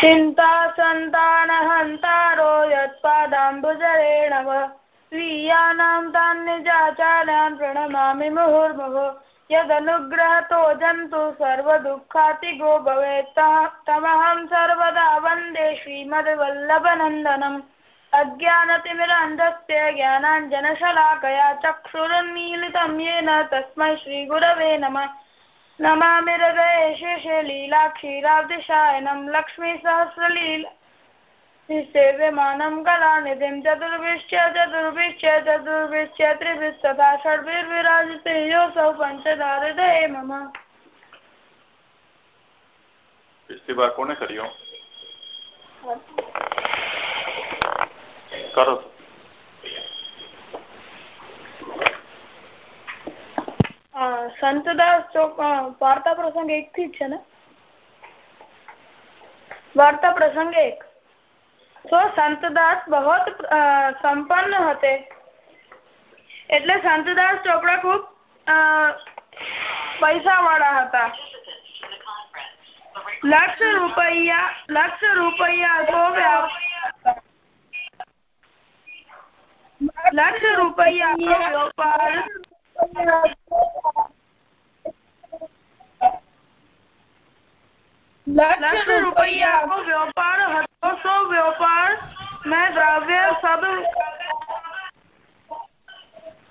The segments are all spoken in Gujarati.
चिन्ता सन्तानहन्तारो यत्पादाम्बुजरेणव स्वीयानां तान्निजाचार्यान् प्रणमामि मुहुर्मुहुः यदनुग्रहतो जन्तु सर्वदुःखातिगो भवेत् तमहं सर्वदा वन्दे श्रीमद्वल्लभनन्दनम् अज्ञानतिमिरान्धस्य ज्ञानाञ्जनशलाकया चक्षुरुन्मीलितं येन तस्मै श्रीगुरवे नमः नमामि हृदये शेषे लीला क्षीराब्धिशायनं लक्ष्मीसहस्रलीला सेव्यमानं कलानिधिं चतुर्भिश्च चतुर्भिश्च चतुर्भिश्च त्रिभिस्तथा षड्भिर्विराजते योऽसौ पञ्चधा हृदये मम इस्तीफा कोने करियो करो સંતદાસ ચોક વાર્તા પ્રસંગ એક થી છે ને વાર્તા પ્રસંગ એક તો સંતદાસ બહોત સંપન્ન હતે એટલે સંતદાસ ચોપડા ખૂબ પૈસા વાળા હતા લક્ષ રૂપિયા લક્ષ રૂપિયા તો લક્ષ રૂપિયા વ્યાપાર મેં દ્રવ્ય સબ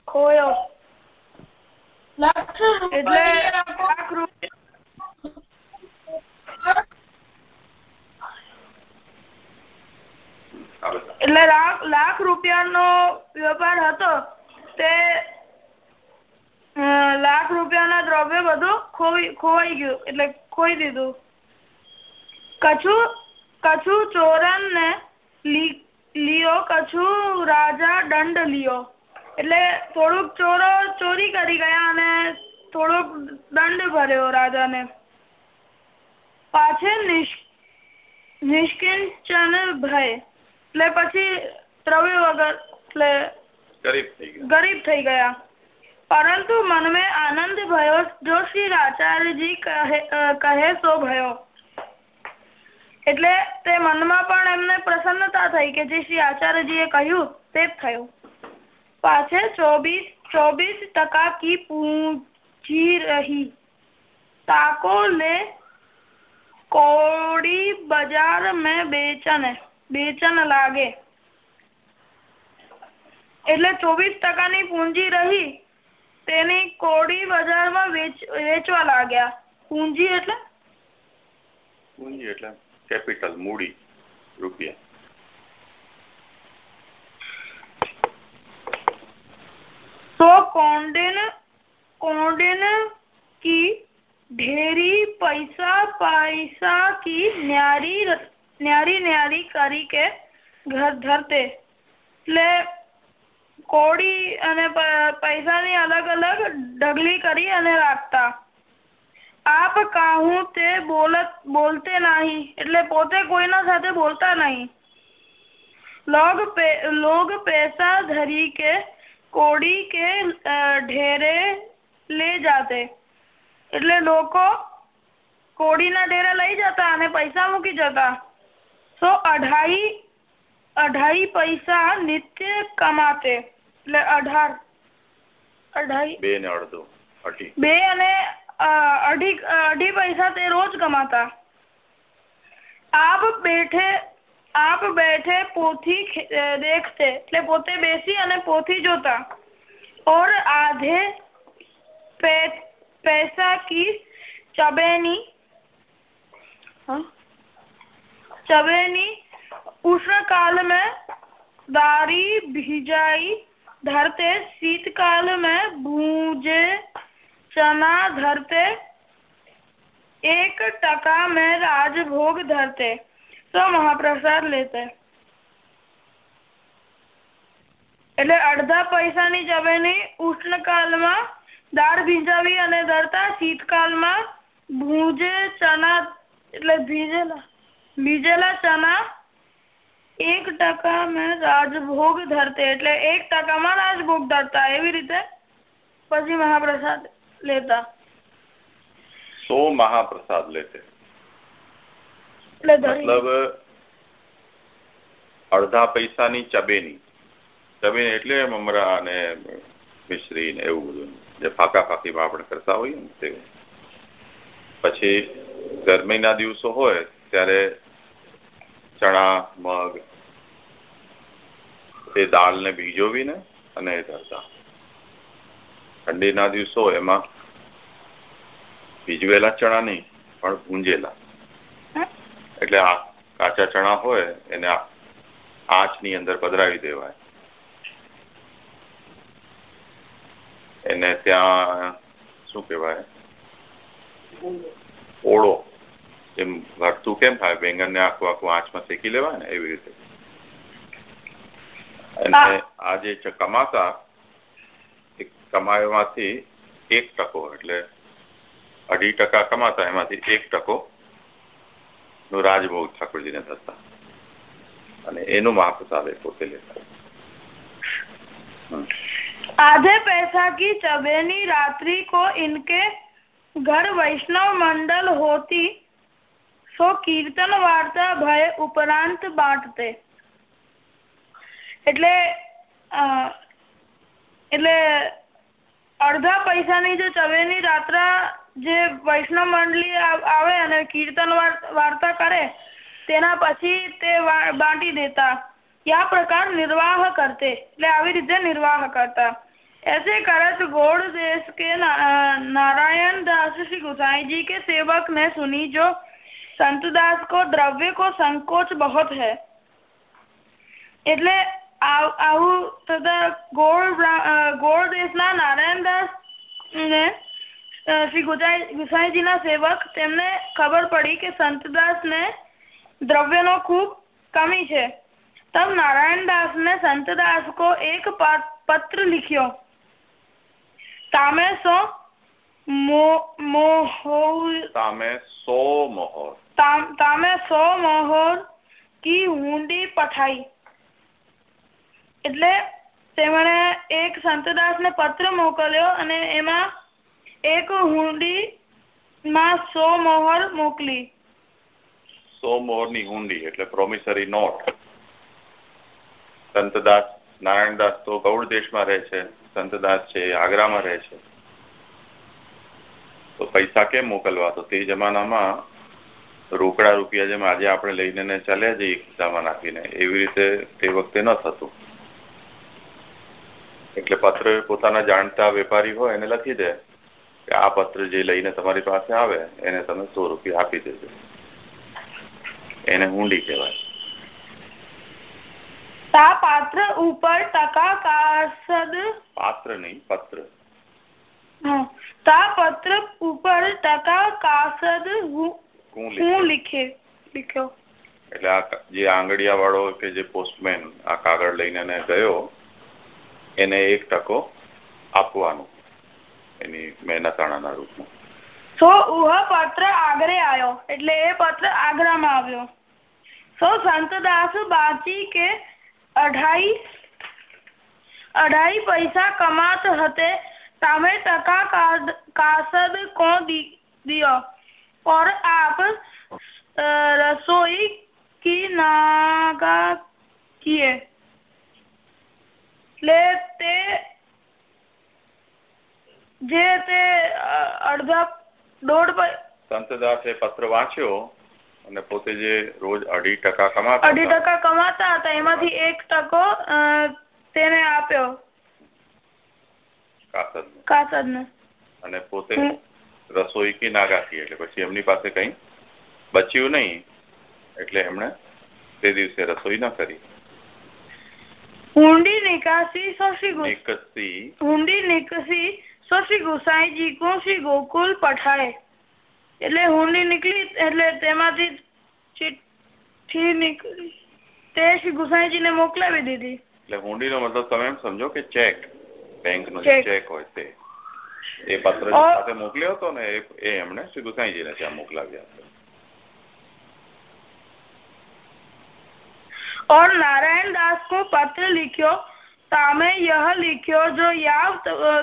ખોયો. લક્ષ એટલે એટલે લાખ રૂપિયા નો વેપાર હતો. તે લાખ રૂપિયાના દ્રવ્ય બધું ખોઈ ખોવાઈ ગયું. એટલે ખોઈ દીધું. કછુ કછુ ચોરન ને લિયો કછુ રાજા દંડ લિયો. એટલે થોડુંક ચોરો ચોરી કરી ગયા અને થોડોક દંડ ભર્યો રાજાને. પાછે નિષ્કિંચન ભય. એટલે પછી દ્રવ્ય વગર એટલે ગરીબ થઈ ગયા. પરંતુ મનમે આનંદ ભયો, જો શ્રી આચાર્યજી કહે તો ભયો. એટલે તે મનમાં પણ એમને પ્રસન્નતા થઈ કે જે શ્રી આચાર્યજી એ કહ્યું તે થયું. પાછે ચોવીસ ચોવીસ ટકા કી પૂંજી રહી. તાકો લે કોડી બજાર में બેચન બેચન લાગે. એટલે ચોવીસ ટકાની પૂંજી રહી તેને કોડી બજારમાં વેચવા લાગ્યા. પૂંજી એટલે? પૂંજી એટલે કેપિટલ મૂડી રૂપિયા. તો કોન્ડેન કોન્ડેન કી ઢેરી પૈસા પૈસા કી ન્યારી ન્યારી ન્યારી કરી ઘર ધરતે. કોડી અને પૈસાની અલગ અલગ ઢગલી કરી અને રાખતા. આપ કાહું તે બોલત, બોલતે નહીં, એટલે પોતે કોઈના સાથે બોલતા નહીં. લોગ લોગ પૈસા ધરી કે કોડી કે ઢેરે લે જાતે. એટલે લોકો કોડીના ઢેરે લઈ જતા અને પૈસા મૂકી જતા. તો અઢાઈ અઢાઈ પૈસા નિત્ય કમાતે. એટલે અઢાર અઢાઈ બે ને અડધો અઢી બે અને અઢી અઢી પૈસા તે રોજ કમાતા આપ બેઠે આપ બેઠે પોથી દેખતે એટલે પોતે બેસી અને પોથી જોતા और आधे पैसा की चबेनी चबेनी उष्ण काल में दारी भिजाई धरते शीतकाल में भूजे चना धरते एक टका में राजभोग धरते तो महाप्रसाद लेते એટલે અડધા પૈસાની જવેની ઉષ્ણકાલમાં દાળ ભીંજાવી અને ધરતા શીતકાલમાં ભૂજે ચના એટલે ભીજેલા ભીજેલા ચના એક ટકા મેં રાજભોગ ધરતે એટલે એક ટકામાં રાજભોગ ધરતા એવી રીતે? પછી મહાપ્રસાદ લેતા. સો મહાપ્રસાદ લેતે. મતલબ અડધા પૈસાની ચબેની. ચબેની એટલે મમરા અને મિશ્રી ને એવું બધું. જે ફાકા ફાકીમાં આપણે કરતા હોઈએ ને તે. પછી ગરમીના દિવસો હોય ત્યારે ચણા મગ એ દાળને ભીજોવીને અને એ ધરતા. ઠંડીના દિવસો એમાં ભીજવેલા ચણા નહીં પણ ભૂંજેલા. એટલે આ કાચા ચણા હોય એને આંચની અંદર પધરાવી દેવાય. એને ત્યાં શું કહેવાય? ઓળો. એમ ભરતું કેમ થાય બેંગનને આખું આખું આંચમાં શેકી લેવાય ને એવી રીતે. અને આ જે કમાતા કમાયામાંથી એક ટકો એટલે અઢી ટકા કમાતા એમાંથી એક ટકો નો રાજભોગ ઠાકોરજીને થતા અને એનું મહાપ્રસાદ પોતે લેતા आधे पैसा की चबेनी रात्रि को इनके घर वैष्णव मंडल होती सो कीर्तन वार्ता भय उपरांत बांटते એટલે એટલે અડધા પૈસાની જે ચવેની રાત્રા જે વૈષ્ણવ મંડળી આવે અને કીર્તન વાર્તા કરે તેના પછી તે બાંટી દેતા યા પ્રકાર નિર્વાહ કરતે એટલે આવી રીતે નિર્વાહ કરતા ऐसे करत गौड़ देश के नारायण दास श्री गुसाई जी के सेवक ने सुनी जो संत दास को द्रव्य को संकोच बहुत है એટલે આવું તથા ગોળ ગોળ દેશના નારાયણદાસ ને શ્રી ગુસાઈજી ના સેવક તેમને ખબર પડી કે સંતદાસ ને દ્રવ્ય નો ખૂબ કમી છે તબ નારાયણદાસ ને સંતદાસ को एक पत्र लिखियो तामे सो मोहर तामे सो मोहर ताम, तामे સો મોહર કી હુંડી પઠાઈ એટલે તેમણે એક સંતદાસ ને પત્ર મોકલ્યો અને એમાં એક હુંડી માં સો મોહર મોકલી. સો મોહરની હુંડી એટલે પ્રોમિસરી નોટ સંતદાસ, નારાયણદાસ તો ગૌડ દેશમાં રહે છે, સંતદાસ છે આગ્રામાં રહે છે. તો પૈસા કેમ મોકલવા? તો તે જમાનામાં રોકડા રૂપિયા જેમ આજે આપણે લઈને ચાલ્યા જઈએ ખિસ્સામાં નાખીને, એવી રીતે તે વખતે ન થતું. એટલે પત્ર પોતાના જાણતા વેપારી હોય એને લખી દે કે આ પત્ર જે લઈને તમારી પાસે આવે એને તમે સો રૂપિયા આપી દેજો. એને હુંડી કહેવાય. તા પાત્ર ઉપર ટકા કાસદ પાત્ર નહીં પત્ર. તા પત્ર ઉપર ટકા કાસદ હું લીખે. લીખ્યો. એટલે આ જે આંગળિયા વાળો કે જે પોસ્ટમેન આ કાગળ લઈને ગયો એને એક ટકો આપવાનું એની મહેનતાણાના રૂપમાં સો ઉહ પત્ર આગરે આવ્યો એટલે એ પત્ર આગ્રામાં આવ્યો સો સંતદાસ બાચી કે અઢાઈ અઢાઈ પૈસા કમાત હતે તમે ટકા કાસદ કો દિયો और आप रसोई की नागा किए એટલે તે જે તે અડધા દોઢ સંતદાસે પત્ર વાંચ્યો અને પોતે જે રોજ અઢી ટકા કમાતા અઢી ટકા કમાતા હતા એમાંથી એક ટકો તેને આપ્યો. કાસદ કાસદ ને અને પોતે રસોઈ કે નાગાથી એટલે પછી એમની પાસે કઈ બચ્યું નહીં એટલે એમણે તે દિવસે રસોઈ ન કરી. ઊંડી નિકાસી શ્રી નિકસી. ઊંડી નિકસી શ્રી ગુસાઈજી કો શ્રી ગોકુલ પઠાય એટલે હુંડી નીકળી એટલે તેમાંથી ચિઠ્ઠી નીકળી. તે શ્રી ગુસાઈજી ને મોકલાવી દીધી. એટલે હુંડી નો મતલબ તમે એમ સમજો કે ચેક બેંક નો ચેક. હોય તે. એ પત્ર સાથે મોકલ્યો હતો ને એ એમણે શ્રી ગુસાઈજીને ત્યાં મોકલાવ્યા और नारायण दास को पत्र लिखियो तामे यह लिखियो जो याव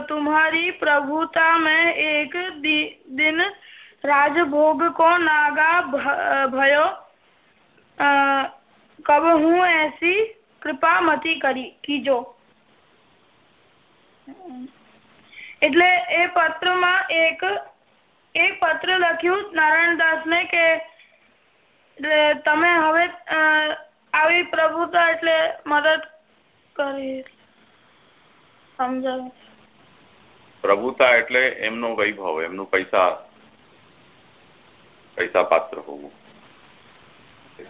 तुम्हारी प्रभुता में एक दिन राजभोग को नागा भयो કબ હું એસી કૃપા મતી કરી કીજો એટલે એ પત્રમાં એક એક પત્ર લખ્યું નારાયણદાસ ને કે તમે હવે આવી પ્રભુતા એટલે મદદ કરી. સમજાવ પ્રભુતા એટલે એમનો વૈભવ, એમનું પૈસા પૈસા પાત્ર હોવું.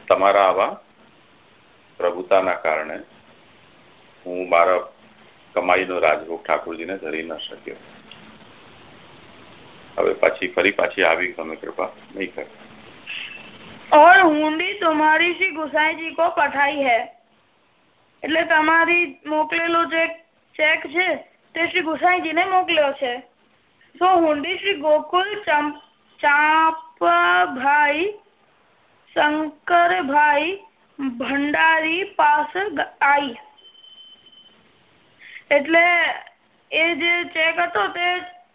તમારા આવા પ્રભુતાના કારણે હું મારા કમાઈનો રાજભોગ ઠાકોરજીને ધરી ન શક્યો. હવે પાછી, ફરી પાછી આવી તમે કૃપા નહીં કરે. और हुंडी तुम्हारी श्री गुसाई કો પઠાઈ હૈ એટલે તમારી મોકલેલો જે ચેક છે તે શ્રી ગુસાઈજી ને મોકલ્યો છે તો હુંડી શ્રી ગોકુલ ચાંપાભાઈ શંકરભાઈ ભંડારી પાસ આઈ એટલે એ જે ચેક હતો તે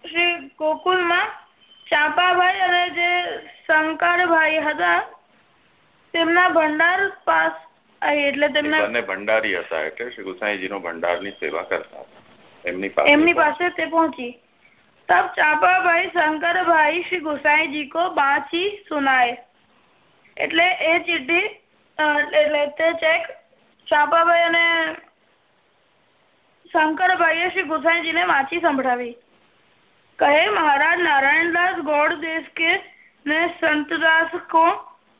શ્રી ગોકુલ માં ચાંપાભાઈ અને જે શંકરભાઈ હતા તેમના ભંડાર પાસ એટલે તેમના ભંડારી હતા એટલે શ્રી ગુસાઈજીનો ભંડારની સેવા કરતા એમની પાસે એમની પાસે તે પહોંચી. તબ ચાપાભાઈ શંકરભાઈ શ્રી ગુસાઈજી કો બાંચી સુનાય. એટલે એ ચિઠ્ઠી એટલે ચેક ચાપાભાઈ અને શંકરભાઈએ શ્રી ગુસાઈજીને વાંચી સંભળાવી. કહે મહારાજ નારાયણદાસ ગોળ દેશ કે ને સંતદાસ કો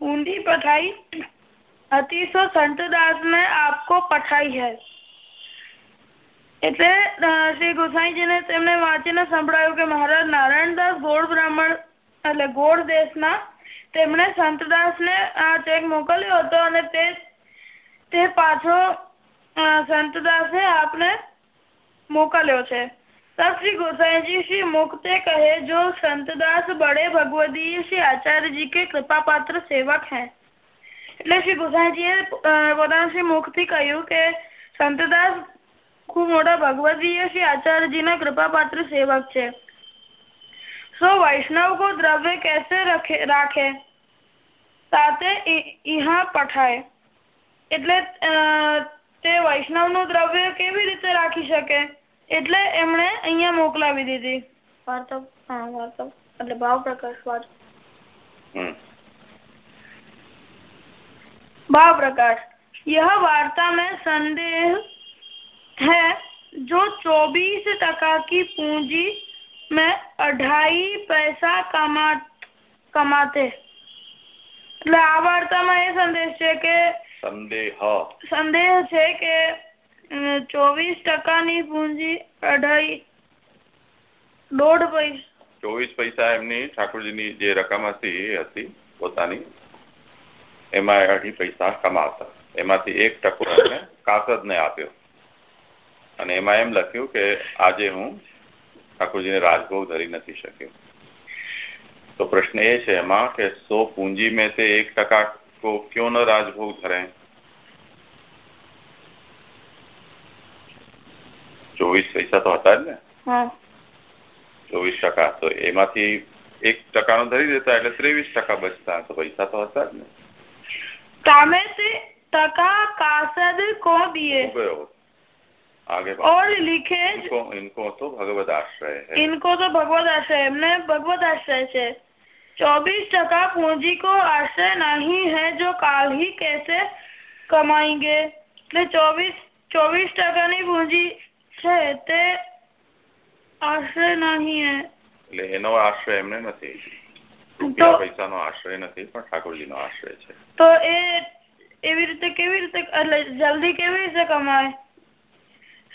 ऊंडी पठाई अति सो संतदास ने आपको पठाई है એટલે શ્રી ગુસાઈજી ને તેમને વાંચીને સંભળાયું કે મહારાજ નારાયણદાસ ગોળ બ્રાહ્મણ એટલે ગોળ દેશના તેમણે સંતદાસ ને આ ચેક મોકલ્યો હતો અને તે તે પાછો સંતદાસે આપને મોકલ્યો છે तब श्री गोसाई जी श्री मुक्ते कहे जो संतदास बड़े भगवदीय श्री आचार्य जी के कृपा पात्र सेवक हैं એટલે શ્રી ગોસાઈજી એ પોતાના શ્રી મુખ થી કહ્યું કે સંતદાસ ખૂબ મોટા ભગવદીય શ્રી આચાર્યજી ના કૃપા પાત્ર સેવક છે સો વૈષ્ણવ કો દ્રવ્ય કેસે રાખે સાથે ઇહા પઠાય એટલે તે વૈષ્ણવ નું દ્રવ્ય કેવી રીતે રાખી શકે એટલે એમણે અહિયાં મોકલાવી દીધી વાર્તા હા વાર્તા એટલે ભાવ પ્રકાશ વાર્તા भाव प्रकाश यह वार्ता में संदेह है जो 24 टका की पूंजी में अढ़ाई पैसा कमा કમાતે એટલે આ વાર્તામાં એ સંદેશ છે કે સંદેહ સંદેહ છે કે ચોવીસ ટકાની પૂંજી અઢાઈ દોઢ પૈસા ચોવીસ પૈસા એમની ઠાકોરજીની જે રકમ હતી એ હતી પોતાની એમાં અઢી પૈસા કમાતા એમાંથી એક ટકો એમને કાસદ ને આપ્યો અને એમાં એમ લખ્યું કે આજે હું ઠાકોરજીને રાજભોગ ધરી નથી શક્યો તો પ્રશ્ન એ છે એમાં કે સો પૂંજી મેં से एक टका को क्यों न राजभोग धरे ચોવીસ પૈસા તો હતા જ ને ચોવીસ ટકા તો એમાંથી એક ટકાનો ધરી દેતા એટલે ત્રેવીસ ટકા બચતા તો પૈસા તો હતા જ ને કામે સે ટકા કાસદ કો દિએ ગયો आगे और लिखे इनको, इनको तो भगवत आश्रय है इनको तो भगवत आश्रय हमने भगवत आश्रय से चौबीस टका पूंजी को आश्रय नहीं है जो काल ही कैसे कमाएंगे चौबीस चौबीस टका पूंजी છે તે આશ્રય નહીં એટલે એનો આશ્રય એમને નથી. રૂપિયા પૈસાનો આશ્રય નથી પણ ઠાકોરજીનો આશ્રય છે. તો એ એવી રીતે કેવી રીતે એટલે જલ્દી કેવી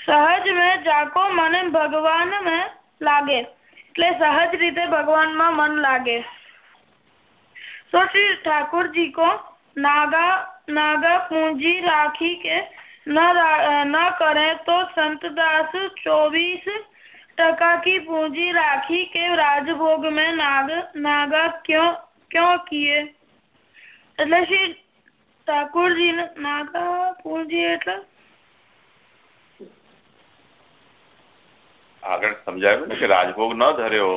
સહજ મેં જાકો મને ભગવાન મેં લાગે. એટલે સહજ રીતે ભગવાનમાં મન લાગે. સો શ્રી ઠાકોરજી કો નાગા નાગા પૂંજી રાખી કે न न करें तो संतदास चौबीस टका की पूंजी राखी के राजभोग में नाग नागा क्यों क्यों किए? એટલે શ્રી ઠાકોરજી નાગા પૂંજી એટલે? આગળ સમજાવ્યું ને કે રાજભોગ ન ધર્યો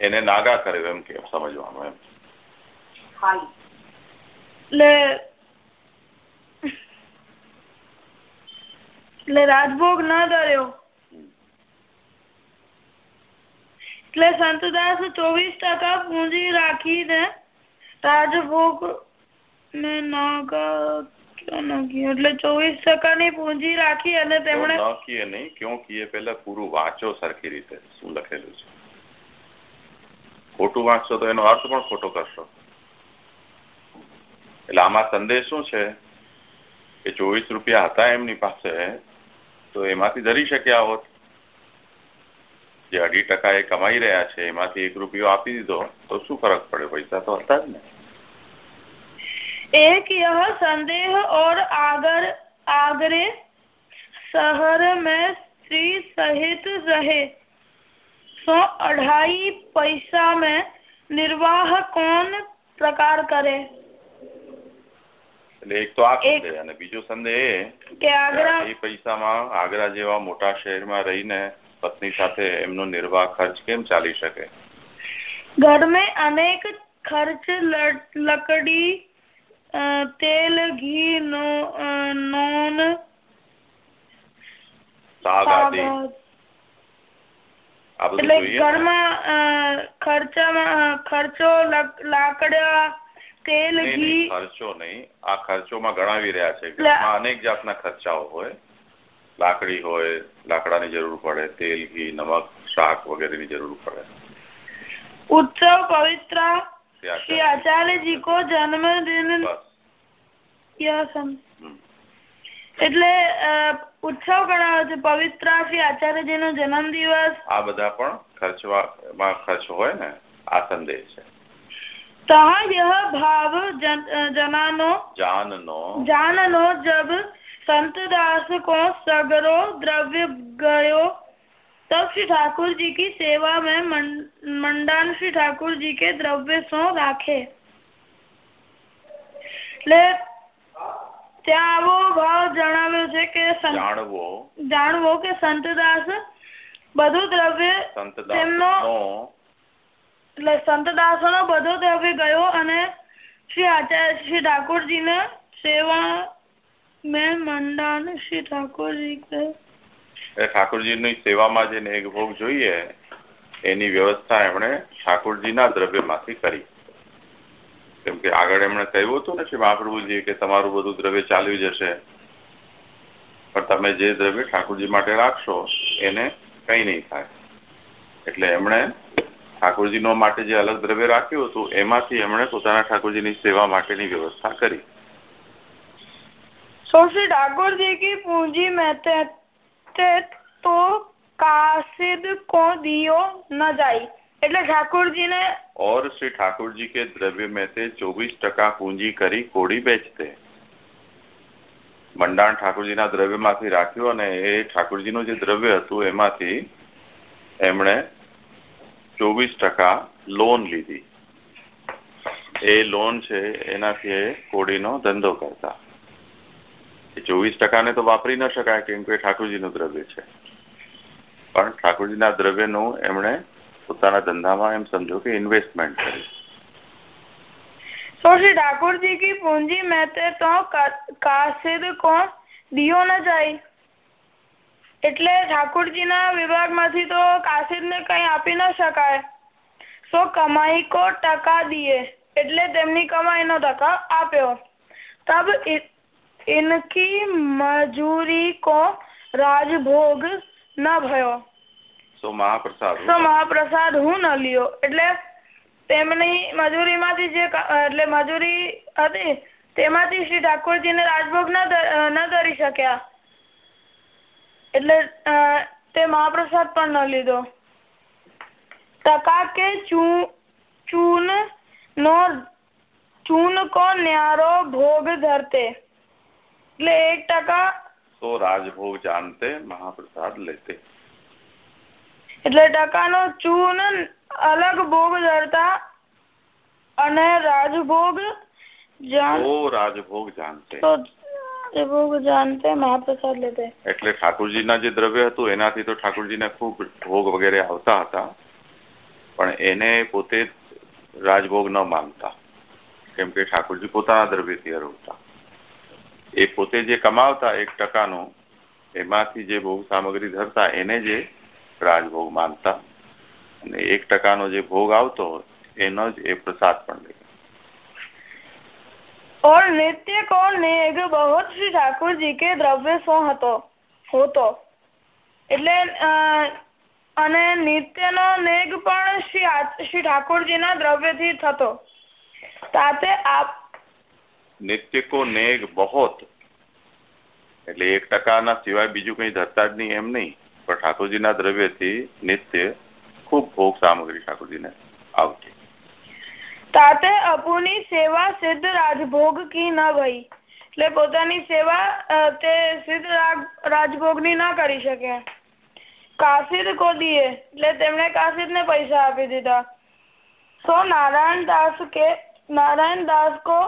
એને નાગા કર્યો એમ કે સમજવાનું એમ. એટલે એટલે રાજભોગ ન ધર્યો એટલે સંતદાસ ચોવીસ ટકા પૂંજી રાખીને રાજભોગ ને એટલે ચોવીસ ટકા ની પૂંજી રાખી અને તેમણે નહીં ક્यों કીએ પેલા પૂરું વાંચો સરખી રીતે શું લખેલું છે? ખોટું વાંચશો તો એનો અર્થ પણ ખોટો કરશો. એટલે આમાં સંદેશ શું છે? કે ચોવીસ રૂપિયા હતા એમની પાસે તો એમાંથી ધરી શક્યા હોત જે અઢી ટકા એ કમાઈ રહ્યા છે એમાંથી એક રૂપિયો આપી દીધો તો શું ફરક પડે પૈસા તો હતા જ ને एक यह संदेह और आगर आगरे शहर में स्त्री सहित रहे सो अढ़ाई पैसा में निर्वाह कौन प्रकार करे એટલે એક તો આ સંદેહ અને બીજો સંદેહ કે આગ્રા એ પૈસામાં આગ્રા જેવા મોટા શહેરમાં રહીને પત્ની સાથે એમનો નિર્વાહ ખર્ચ કેમ ચાલી શકે? ઘર મેં અનેક ખર્ચ લકડી તેલ ઘી નોન એટલે ઘરમાં ખર્ચામાં ખર્ચો લાકડા તેલ ઘી ખર્ચો નહીં. આ ખર્ચોમાં ગણાવી રહ્યા છે. અનેક જાતના ખર્ચાઓ હોય. લાકડી હોય લાકડાની જરૂર પડે તેલ ઘી નમક શાક વગેરેની જરૂર પડે. ઉત્સવ પવિત્ર શ્રી આચાર્યજી કો જન્મદિન એટલે ઉત્સવ ગણાવે છે પવિત્ર શ્રી આચાર્યજી નો જન્મ દિવસ આ બધા પણ ખર્ચવા ખર્ચવામાં ખર્ચ હોય ને આ સંદેશ છે. तहा यह भाव जन, जनानो जाननो जाननो जब संत दास को सगरो द्रव्य गयो तब श्री ठाकुर जी की सेवा में मंडान श्री ठाकुर जी के द्रव्य सो राखे એટલે ત્યાં આવો ભાવ જણાવ્યો છે કે જાણવો જાણવો કે સંતદાસ બધું દ્રવ્ય તેમનો એટલે સંતદાસો બધો દ્રવ્ય ગયો અને શ્રી આચાર્ય શ્રી ઠાકોરજી ને સેવા મેં મંડાન શ્રી ઠાકોરજી કે ઠાકોરજીની સેવામાં જે નેગભોગ જોઈએ, એની વ્યવસ્થા એમણે ઠાકોરજીના દ્રવ્યમાંથી કરી. કેમ કે આગળ એમણે કહ્યું હતું ને શ્રી મહાપ્રભુજી કે તમારું બધું દ્રવ્ય ચાલ્યું જશે. પણ તમે જે દ્રવ્ય ઠાકોરજી માટે રાખશો, એને કઈ નહીં થાય. એટલે એમણે ઠાકોરજીનો માટે જે અલગ દ્રવ્ય રાખ્યું હતું એમાંથી એમણે પોતાના ઠાકોરજીની સેવા માટેની વ્યવસ્થા કરી so श्री ठाकुर जी की पूंजी में तो कासिद को दियो न जाई એટલે ઠાકોરજીને और श्री ठाकुर जी के द्रव्य में से चौबीस टका पूंजी કરી કોડી બેચતે મંડાણ ઠાકોરજીના દ્રવ્યમાંથી રાખ્યું અને એ ઠાકોરજીનું જે દ્રવ્ય હતું એમાંથી એમણે ચોવીસ ટકા લોન લીધી એ લોન છે એનાથી એ કોડીનો ધંધો કરતા એ ચોવીસ ટકાને તો વાપરી ન શકાય કેમ કે ઠાકોરજીનું દ્રવ્ય છે પણ ઠાકોરજીના દ્રવ્યનું એમણે પોતાના ધંધામાં એમ સમજો કે ઇન્વેસ્ટમેન્ટ કરી तो श्री ठाकुर जी की पूंजी में तो कासिद को दियो न જાય એટલે ઠાકોરજીના વિભાગમાંથી તો કાસિદને કઈ આપી ન શકાય. સો કમાઈ કો ટકા દીએ. એટલે તેમની કમાઈનો ટકા આપ્યો. તબ ઇનકી મજૂરી કો રાજભોગ ન ભયો. સો મહાપ્રસાદ સો મહાપ્રસાદ હું ન લ્યો. એટલે તેમની મજૂરી માંથી જે એટલે મજૂરી હતી તેમાંથી શ્રી ઠાકોરજી ને રાજભોગ ન ધરી શક્યા. એટલે તે મહાપ્રસાદ પણ ન લીધો. ટકા કે ચૂન નો ચૂન કો ન્યારો ભોગ ધરતે. એટલે એક ટકા તો રાજભોગ જાણતે મહાપ્રસાદ લેતે. એટલે ટકાનો ચૂન અલગ ભોગ ધરતા અને રાજભોગ રાજભોગ જાણતે ભોગ જાણતે મહાપ્રસાદ લેતે. એટલે ઠાકોરજીના જે દ્રવ્ય હતું, એનાથી તો ઠાકોરજીને ખૂબ ભોગ વગેરે આવતા હતા. પણ એને પોતે રાજભોગ ન માનતા. કેમ કે ઠાકોરજી પોતાના દ્રવ્યથી હરવતા એ પોતે જે કમાવતા એક ટકાનું, એમાંથી જે ભોગ સામગ્રી ધરતા, એને જે રાજભોગ માનતા. અને એક ટકાનો જે ભોગ આવતો, એનો જ એ પ્રસાદ પણ લે और नित्य को नेग बहुत श्री ઠાકોરજી કે દ્રવ્ય સો હતો હોતો એટલે અને નિત્યનો નેગ પણ શ્રી શ્રી ઠાકોરજીના દ્રવ્યથી થતો તાતે આપ નિત્ય કો નેગ બહોત એટલે એક ટકાના સિવાય બીજું કઈ ધરતા જ નહીં એમ નહીં પણ ઠાકોરજીના દ્રવ્યથી નિત્ય ખૂબ ભોગ સામગ્રી ઠાકોરજીને આવતી તાતે અપુની સેવા સિદ્ધ રાજભોગ કી ન ભઈ એટલે પોતાની સેવા તે સિદ્ધ રાજભોગ ની ન કરી શકે કાશીદ કો દિયે એટલે તેમણે કાશીદ ને પૈસા આપી દીધા સો નારાયણ દાસ કે नारायण दास को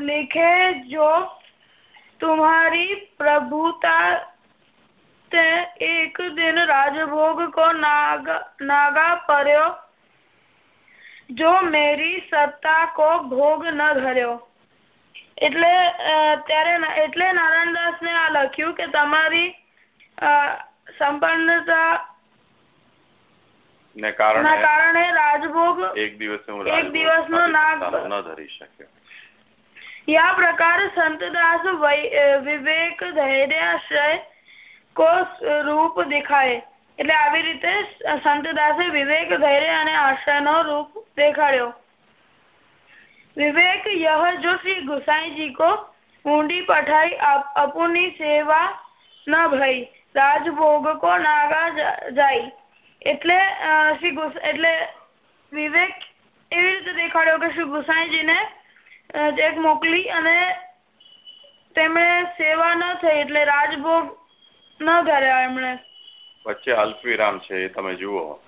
लिखे जो तुम्हारी प्रभुता ते एक दिन राजभोग को नागा नागा पर्यो જો મેરી સત્તા કો ભોગ ન ધર્યો. એટલે ત્યારે એટલે નારાયણદાસ ને આ લખ્યું કે તમારી સંપન્નતા ને કારણે રાજભોગ એક દિવસ એક દિવસ નો ન ધરી શક્યો. યા પ્રકાર સંતદાસ વિવેક ધૈર્યાશ્રય કો રૂપ દેખાય. એટલે આવી રીતે સંતદાસે વિવેક ધૈર્ય અને આશ્રય નો રૂપ દેખાડ્યો વિવેક यह जो श्री गुसाई जी को ऊंडी पठाई अपुनी सेवा ન ભઈ રાજભોગ કો નાગા જાય એટલે શ્રી એટલે વિવેક એવી રીતે દેખાડ્યો કે શ્રી ગુસાઈજી ને એક મોકલી અને તેમણે સેવા ન થઈ એટલે રાજભોગ ન ધર્યા એમણે વચ્ચે અલ્પ વિરામ છે એ તમે જુઓ.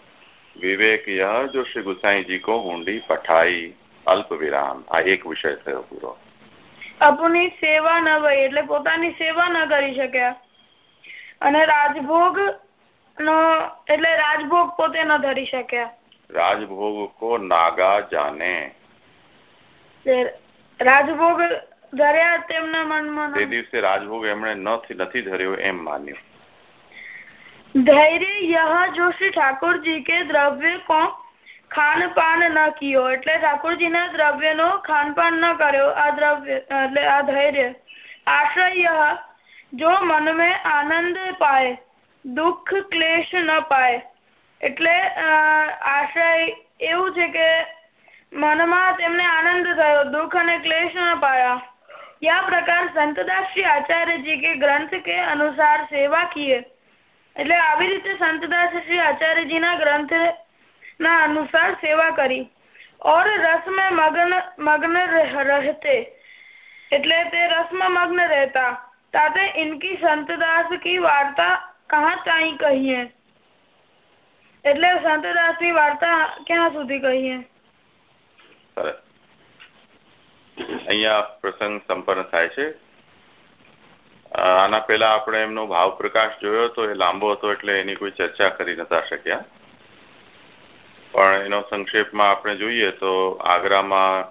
વિવેક યહ જો શ્રી ગુસાઈજી કો ઊંડી પઠાઈ. અલ્પ વિરામ આ એક વિષય થયો પૂરો. અપની સેવા ન ગઈ એટલે પોતાની સેવા ન કરી શક્યા અને રાજભોગ નો એટલે રાજભોગ પોતે ન ધરી શક્યા રાજભોગ કો નાગા જાને. રાજભોગ ધર્યા તેમના મનમાં તે દિવસે રાજભોગ એમણે નથી ધર્યો એમ માન્યું. ધૈર્ય યહ જોશી ઠાકોરજી કે દ્રવ્ય કો ખાન પાન ન કિયો એટલે ઠાકોરજીને દ્રવ્યનો ખાનપાન ન કર્યો આ દ્રવ્ય એટલે આ ધૈર્ય આશ્રય જો મનમે આનંદ પાય દુઃખ ક્લેશ ન પાય એટલે આશ્રય એવું છે કે મનમાં તેમને આનંદ થયો, દુઃખ અને ક્લેશ ન પાયા। યા પ્રકાર સંતદાસજી આચાર્યજી કે ગ્રંથ કે અનુસાર સેવા કિયે એટલે આવી રીતે સંતદાસ શ્રી આચાર્યજી ના ગ્રંથ ના અનુસાર સેવા કરી. ઓર રસમાં મગ્ન મગ્ન રહેતે. એટલે તે રસમાં મગ્ન રહેતા. તાતે ઇનકી સંતદાસ કી વાર્તા કહા તાઈ કહીએ? એટલે સંતદાસની વાર્તા ક્યાં સુધી કહીએ? અહીંયા પ્રસંગ સંપન્ન થાય છે. આના પહેલા આપણે એમનો ભાવ પ્રકાશ જોયો હતો, એ લાંબો હતો એટલે એની કોઈ ચર્ચા કરી નતા શક્યા. પણ એનો સંક્ષેપમાં આપણે જોઈએ તો આગ્રામાં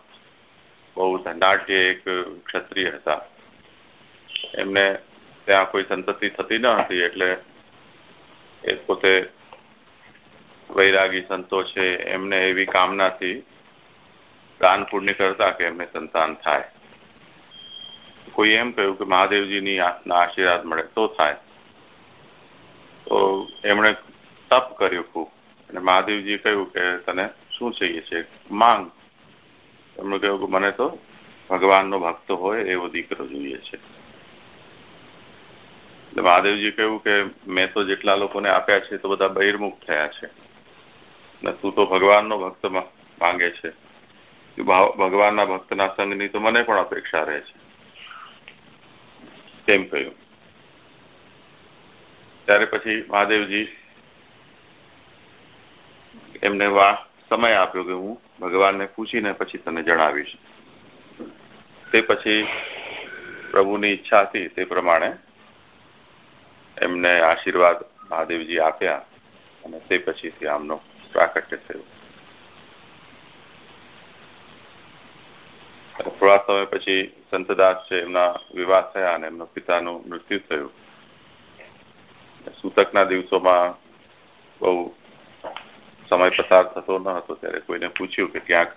બહુ ધંડાઢ્ય એક ક્ષત્રિય હતા. એમને ત્યાં કોઈ સંતતિ થતી ન હતી એટલે એ પોતે વૈરાગી સંતો છે, એમને એવી કામનાથી દાન પુણ્ય કરતા કે એમને સંતાન થાય. કોઈ એમ કહ્યું કે મહાદેવજીની આશીર્વાદ મળે તો થાય. તો એમણે તપ કર્યું ખૂબ. અને મહાદેવજી કહ્યું કે તને શું જોઈએ છે? માંગ. એમણે કહ્યું કે મને તો ભગવાનનો ભક્ત હોય એવો દીકરો જોઈએ છે. એટલે મહાદેવજી કહ્યું કે મેં તો જેટલા લોકોને આપ્યા છે તો બધા બહિર્મુખ થયા છે. ને તું તો ભગવાનનો ભક્ત માંગે છે. ભગવાનના ભક્તના સંઘની તો મને પણ અપેક્ષા રહે છે. તેમ કહ્યું. ત્યારે પછી મહાદેવજી એમને વા, સમય આપ્યો કે હું ભગવાનને પૂછીને પછી તને જણાવીશ. તે પછી પ્રભુની ઈચ્છા હતી તે પ્રમાણે એમને આશીર્વાદ મહાદેવજી આપ્યા અને તે પછીથી આમનો પ્રાકટ્ય થયું. થોડા સમય પછી સંતદાસ છે એમના વિવાહ થયા અને એમના પિતાનું મૃત્યુ થયું સૂતકના દિવસોમાં બહુ સમય પસાર થતો ન હતો ત્યારે કોઈને પૂછ્યું કે ક્યાંક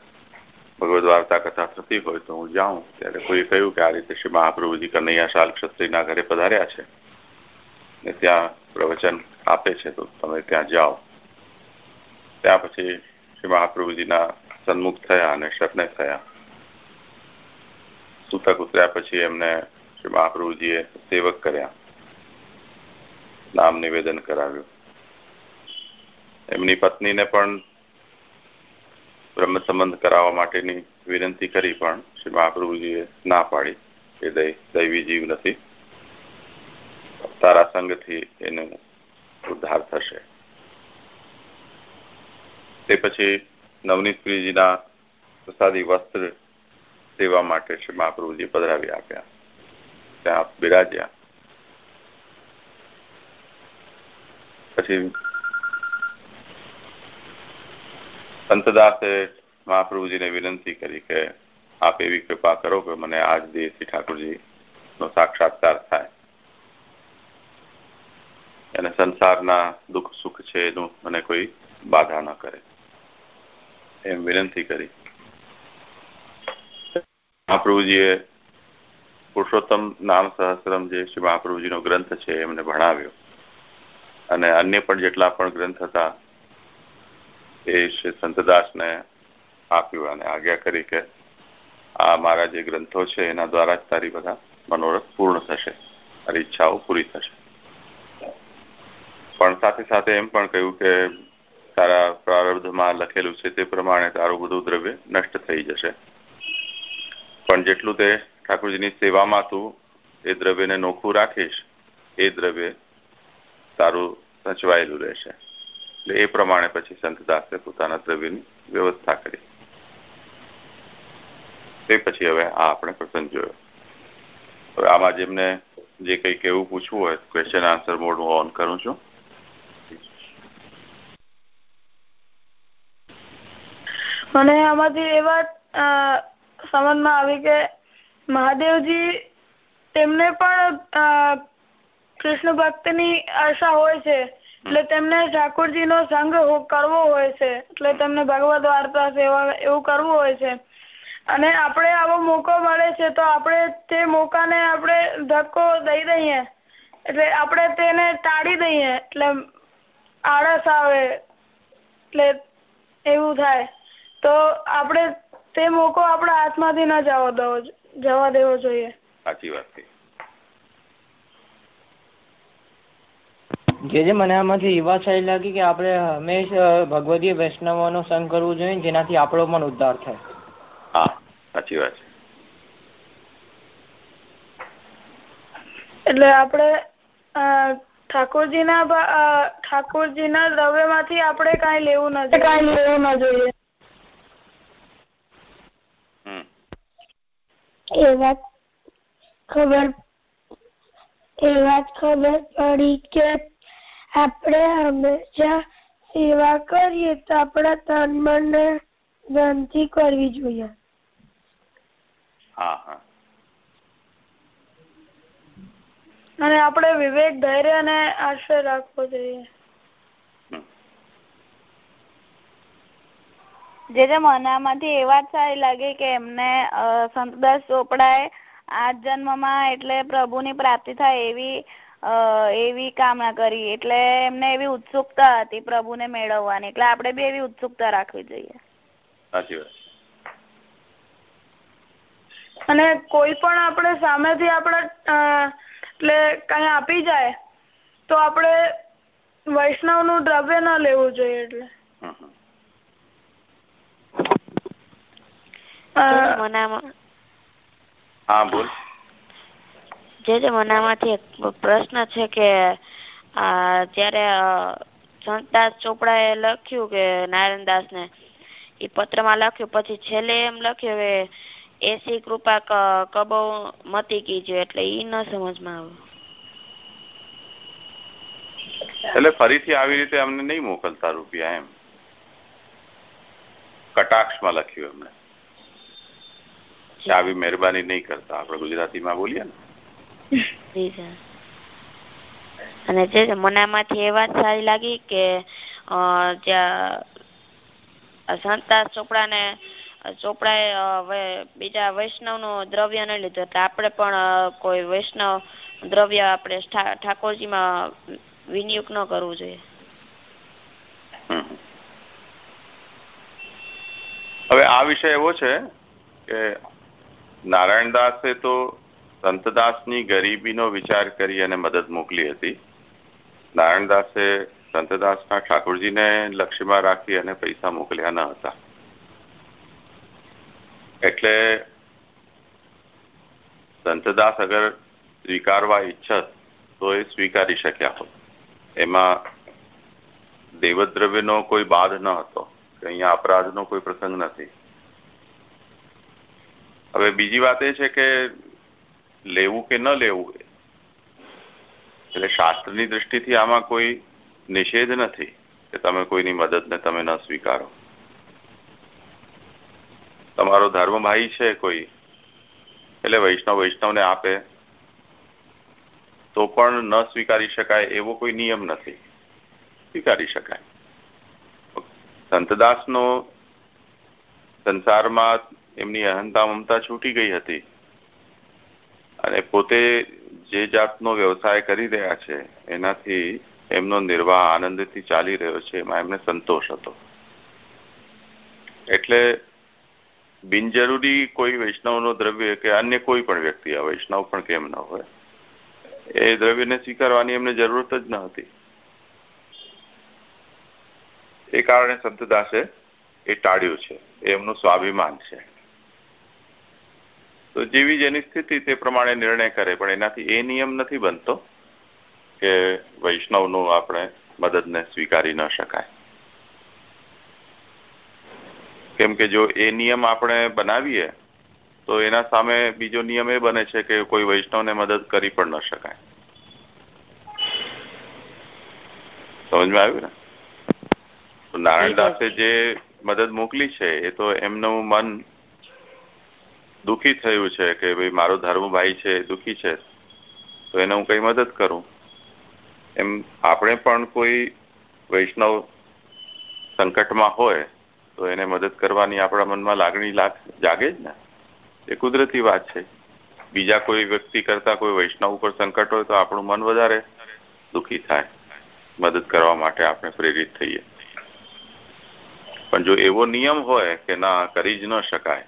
ભગવદ વાર્તા કથા થતી હોય તો હું જાઉં ત્યારે કોઈ કહ્યું કે આ રીતે શ્રી મહાપ્રભુજી કનૈયા શાલ ક્ષત્રિયના ઘરે પધાર્યા છે ને ત્યાં પ્રવચન આપે છે તો તમે ત્યાં જાઓ ત્યાં પછી શ્રી મહાપ્રભુજીના સન્મુખ થયા અને શરણે થયા સૂતક ઉતર્યા પછી એમને શ્રી મહાપ્રભુજીએ સેવક કર્યા. નામ નિવેદન કરાવ્યું. એમની પત્નીને પણ બ્રહ્મ સંબંધ કરાવવા માટેની વિનંતી કરી, પણ શ્રી મહાપ્રભુજીએ ના પાડી. કે દૈવી જીવ નથી. તારા સંગથી એને ઉદ્ધાર થશે. તે પછી નવનીત પ્રિયજીના પ્રસાદી વસ્ત્ર સેવા માટે શ્રી મહાપ્રભુજી પધરાવી આપ્યા. ત્યાં બિરાજ્યા. પછી સંતદાસે મહાપ્રભુજીને વિનંતી કરી કે આપ એવી કૃપા કરો કે મને આજ દિવસથી ઠાકોરજી નો સાક્ષાત્કાર થાય. અને સંસારના દુઃખ સુખ છે એનું મને કોઈ બાધા ન કરે. એમ વિનંતી કરી. મહાપ્રભુજીએ પુરુષોત્તમ નામ સહસ્ત્રમ જે શ્રી મહાપ્રભુજીનો ગ્રંથ છે એમને ભણાવ્યો. અને અન્ય પણ જેટલા પણ ગ્રંથ હતા, એ શ્રી સંતદાસને આપ્યું અને આજ્ઞા કરી કે આ મારા જે ગ્રંથો છે એના દ્વારા જ તારી બધા મનોરથ પૂર્ણ થશે, તારી ઈચ્છાઓ પૂરી થશે. પણ સાથે સાથે એમ પણ કહ્યું કે તારા પ્રારબ્ધમાં લખેલું છે તે પ્રમાણે તારું બધું દ્રવ્ય નષ્ટ થઈ જશે. પણ જેટલું તે ઠાકોરજીની સેવામાં તું એ દ્રવ્યને નોખું રાખીશ, એ દ્રવ્ય તારું સચવાયેલું રહેશે. એટલે એ પ્રમાણે પછી સંતદાસે પોતાના દ્રવ્યની વ્યવસ્થા કરી. તે પછી હવે આ આપણે પ્રસંગ જોયો. હવે આમાં જેમને જે કંઈ કેવું પૂછવું હોય ક્વેશ્ચન આન્સર મોડ હું ઓન કરું છું. અને આમાંથી એ વાત સમજમાં આવી કે મહાદેવજી તેમને પણ કૃષ્ણ ભક્તની આશા હોય છે. એટલે તેમને ઠાકોરજી નો સંગ કરવો હોય છે. એટલે તેમને ભગવત વાર્તા સેવા એવું કરવું હોય છે. અને આપણે આવો મોકો મળે છે તો આપણે તે મોકાને આપણે ધક્કો દઈ દઈએ. એટલે આપણે તેને ટાળી દઈએ. એટલે આળસ આવે. એટલે એવું થાય. તો આપણે તે મોકો આપણા હાથમાંથી ન જવા દેવો જવા દેવો જોઈએ. સાચી વાત જે જે મને આમાંથી એવા સારી લાગી કે આપણે હંમેશ ભગવદીય વૈષ્ણવો નો સંગ કરવું જોઈએ જેનાથી આપણો પણ ઉદ્ધાર થાય. હા સાચી વાત છે. એટલે આપણે ઠાકોરજીના ઠાકોરજીના દ્રવ્યમાંથી આપણે કઈ લેવું ન કઈ લેવું ન જોઈએ. એ વાત ખબર એ વાત ખબર પડી કે આપણે હંમેશા સેવા કરીએ તો આપણા તન મન ને ધનથી કરવી જોઈએ. અને આપણે વિવેક ધૈર્ય અને આશ્રય રાખવો જોઈએ. જે જે મનામાંથી એ વાત સારી લાગી કે એમને સંતદાસ ચોપડાએ આ જન્મમાં એટલે પ્રભુની પ્રાપ્તિ થાય એવી એવી કામના કરી. એટલે એમને એવી ઉત્સુકતા હતી પ્રભુને મેળવવાની. એટલે આપણે બી એવી ઉત્સુકતા રાખવી જોઈએ. સાચી વાત. અને કોઈ પણ આપણે સામેથી આપણે એટલે કઈ આપી જાય તો આપણે વૈષ્ણવનું દ્રવ્ય ન લેવું જોઈએ એટલે. હા બોલ. જે જે મનામાંથી પ્રશ્ન છે કે જયારે સંતદાસ ચોપડા એ લખ્યું કે નારાયણદાસ ને એ પત્રમાં લખ્યું પછી છેલ્લે એમ લખ્યું કે એસી કૃપા કબો મતી કીજો એટલે ઈ ન સમજમાં આવ્યું એટલે ફરીથી આવી રીતે અમને નહીં મોકલતા રૂપિયા એમ. કટાક્ષમાં લખ્યું એમને. આવી મહેરબાની નહીં કરતા. આપણે ગુજરાતીમાં બોલીએ ને. અને જે મનામાંથી એ વાત સારી લાગી કે જ્યાં સંતદાસ ચોપડા ને ચોપડાએ બીજા વૈષ્ણવનું દ્રવ્ય ન લીધું. એટલે આપણે પણ કોઈ વૈષ્ણવ દ્રવ્ય આપણે ઠાકોરજી માં વિનિયોગ ન કરવું જોઈએ. હવે આ વિષય એવો છે કે નારાયણદાસે તો સંતદાસની ગરીબીનો વિચાર કરી અને મદદ મોકલી હતી. નારાયણદાસે સંતદાસના ઠાકોરજીને લક્ષ્યમાં રાખી અને પૈસા મોકલ્યા ન હતા. એટલે સંતદાસ અગર સ્વીકારવા ઈચ્છત, તો એ સ્વીકારી શક્યા હોત. એમાં દેવદ્રવ્યનો કોઈ બાદ ન હતો. કે અહીંયા અપરાધનો કોઈ પ્રસંગ નથી. હવે બીજી વાત એ છે કે લેવું કે ન લેવું, એટલે શાસ્ત્રની દ્રષ્ટિથી આમાં કોઈ નિષેધ નથી કે તમે કોઈની મદદને તમે ન સ્વીકારો. તમારો ધર્મભાઈ છે કોઈ, એટલે વૈષ્ણવ વૈષ્ણવને આપે, તો પણ ન સ્વીકારી શકાય એવો કોઈ નિયમ નથી. સ્વીકારી શકાય. સંતદાસનો સંસારમાં એમની અહંતા મમતા છૂટી ગઈ હતી. અને પોતે જે જાતનો વ્યવસાય કરી રહ્યા છે, એનાથી એમનો નિર્વાહ આનંદથી ચાલી રહ્યો છે, એમાં એમને સંતોષ હતો. એટલે બિનજરૂરી કોઈ વૈષ્ણવનો દ્રવ્ય કે અન્ય કોઈ પણ વ્યક્તિ, આ વૈષ્ણવ પણ કેમ ન હોય, એ દ્રવ્યને સ્વીકારવાની એમને જરૂરત જ ન હતી. એ કારણે સંતદાસે એ ટાળ્યું છે. એમનું સ્વાભિમાન છે. તો જેવી જેની સ્થિતિ તે પ્રમાણે નિર્ણય કરે પણ એનાથી એ નિયમ નથી બનતો કે વૈષ્ણવનું આપણે મદદને સ્વીકારી ન શકાય. કેમ કે જો એ નિયમ આપણે બનાવીએ તો એના સામે બીજો નિયમ એ બને છે કે કોઈ વૈષ્ણવને મદદ કરી પણ ન શકાય. સમજમાં આવ્યું ને? તો નારાયણદાસે જે મદદ મોકલી છે એ તો એમનું મન દુખી થયું છે કે ભાઈ મારો ધર્મભાઈ છે, દુઃખી છે, તો એને હું કઈ મદદ કરું? એમ આપણે પણ કોઈ વૈષ્ણવ સંકટમાં હોય, તો એને મદદ કરવાની આપણા મનમાં લાગણી જાગે જ ને? એ કુદરતી વાત છે. બીજા કોઈ વ્યક્તિ કરતા કોઈ વૈષ્ણવ ઉપર સંકટ હોય તો આપણું મન વધારે દુખી થાય. મદદ કરવા માટે આપણે પ્રેરિત થઈએ. પણ જો એવો નિયમ હોય કે ના, કરી જ ન શકાય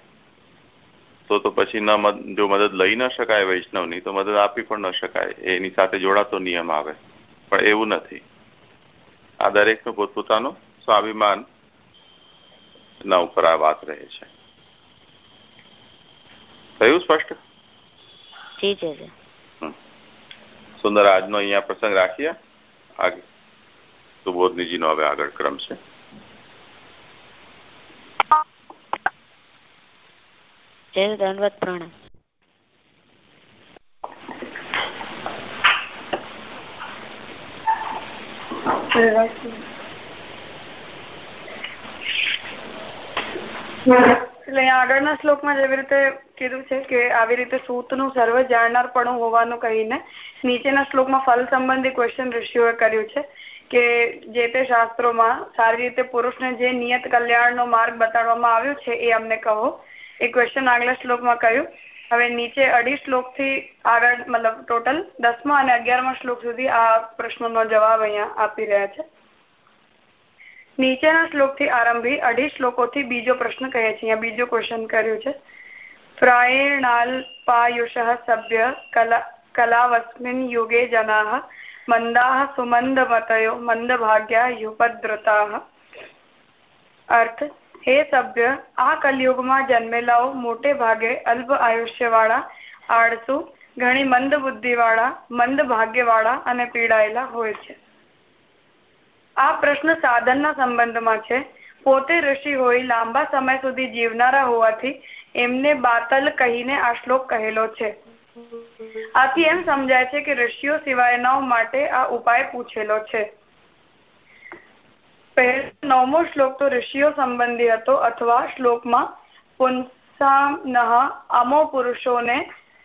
તો તો પછી ન જો મદદ લઈ ન શકાય વૈષ્ણવની તો મદદ આપી પણ ન શકાય. એની સાથે જોડાતો નિયમ આવે. પણ એવું નથી. આ દરેકનું પોતપોતાનું સ્વાભિમાન ના ઉપર આ વાત રહે છે. થયું સ્પષ્ટ? સુંદર આજનો અહીંયા પ્રસંગ રાખીએ. આગળ સુબોધનીજી નો હવે આગળ ક્રમ છે. દંડવત પ્રણામ. એટલે આગળના શ્લોકમાં જેવી રીતે કીધું છે કે આવી રીતે સૂતનું સર્વ જાણનાર પણ હોવાનું કહીને નીચેના શ્લોકમાં ફલ સંબંધી ક્વેશ્ચન ઋષિઓએ કર્યું છે કે જે તે શાસ્ત્રોમાં સારી રીતે પુરુષને જે નિયત કલ્યાણનો માર્ગ બતાડવામાં આવ્યો છે એ અમને કહો. એ ક્વેશ્ચન આગલા શ્લોકમાં કહ્યું, હવે નીચે અઢી શ્લોકથી આગળ, મતલબ ટોટલ દસમા અને અગિયારમા શ્લોક સુધી આ પ્રશ્નોનો જવાબ અહીંયા આપી રહ્યા છે. નીચેના શ્લોકથી આરંભી અઢી શ્લોકોથી બીજો પ્રશ્ન કહે છે. અહીંયા બીજો ક્વેશ્ચન કર્યું છે. પ્રાયેણાલ્પાયુષ સભ્ય કલા, કલાવસ્મિન યુગે જનાः મંદાः સુમંદમતયો મંદભાગ્યા યુપદ્રતા. અર્થ હે સભ્ય, આ કલયુગમાં જન્મેલાઓ મોટે ભાગે અલ્પ આયુષ્યવાળા, આળસુ, ઘણી મંદ બુદ્ધિવાળા, મંદ ભાગ્યવાળા અને પીડાયેલા હોય છે. આ પ્રશ્ન સાધનના સંબંધમાં છે. પોતે ઋષિ હોય, લાંબા સમય સુધી જીવનારા હોવાથી એમને બાતલ કહીને આ શ્લોક કહેલો છે. આથી એમ સમજાય છે કે ઋષિઓ સિવાયનાઓ માટે આ ઉપાય પૂછેલો છે. પહેલો નવમો શ્લોક તો ઋષિઓ સંબંધી હતો અથવા શ્લોકમાં પુરુષામ અમો પુરુષોને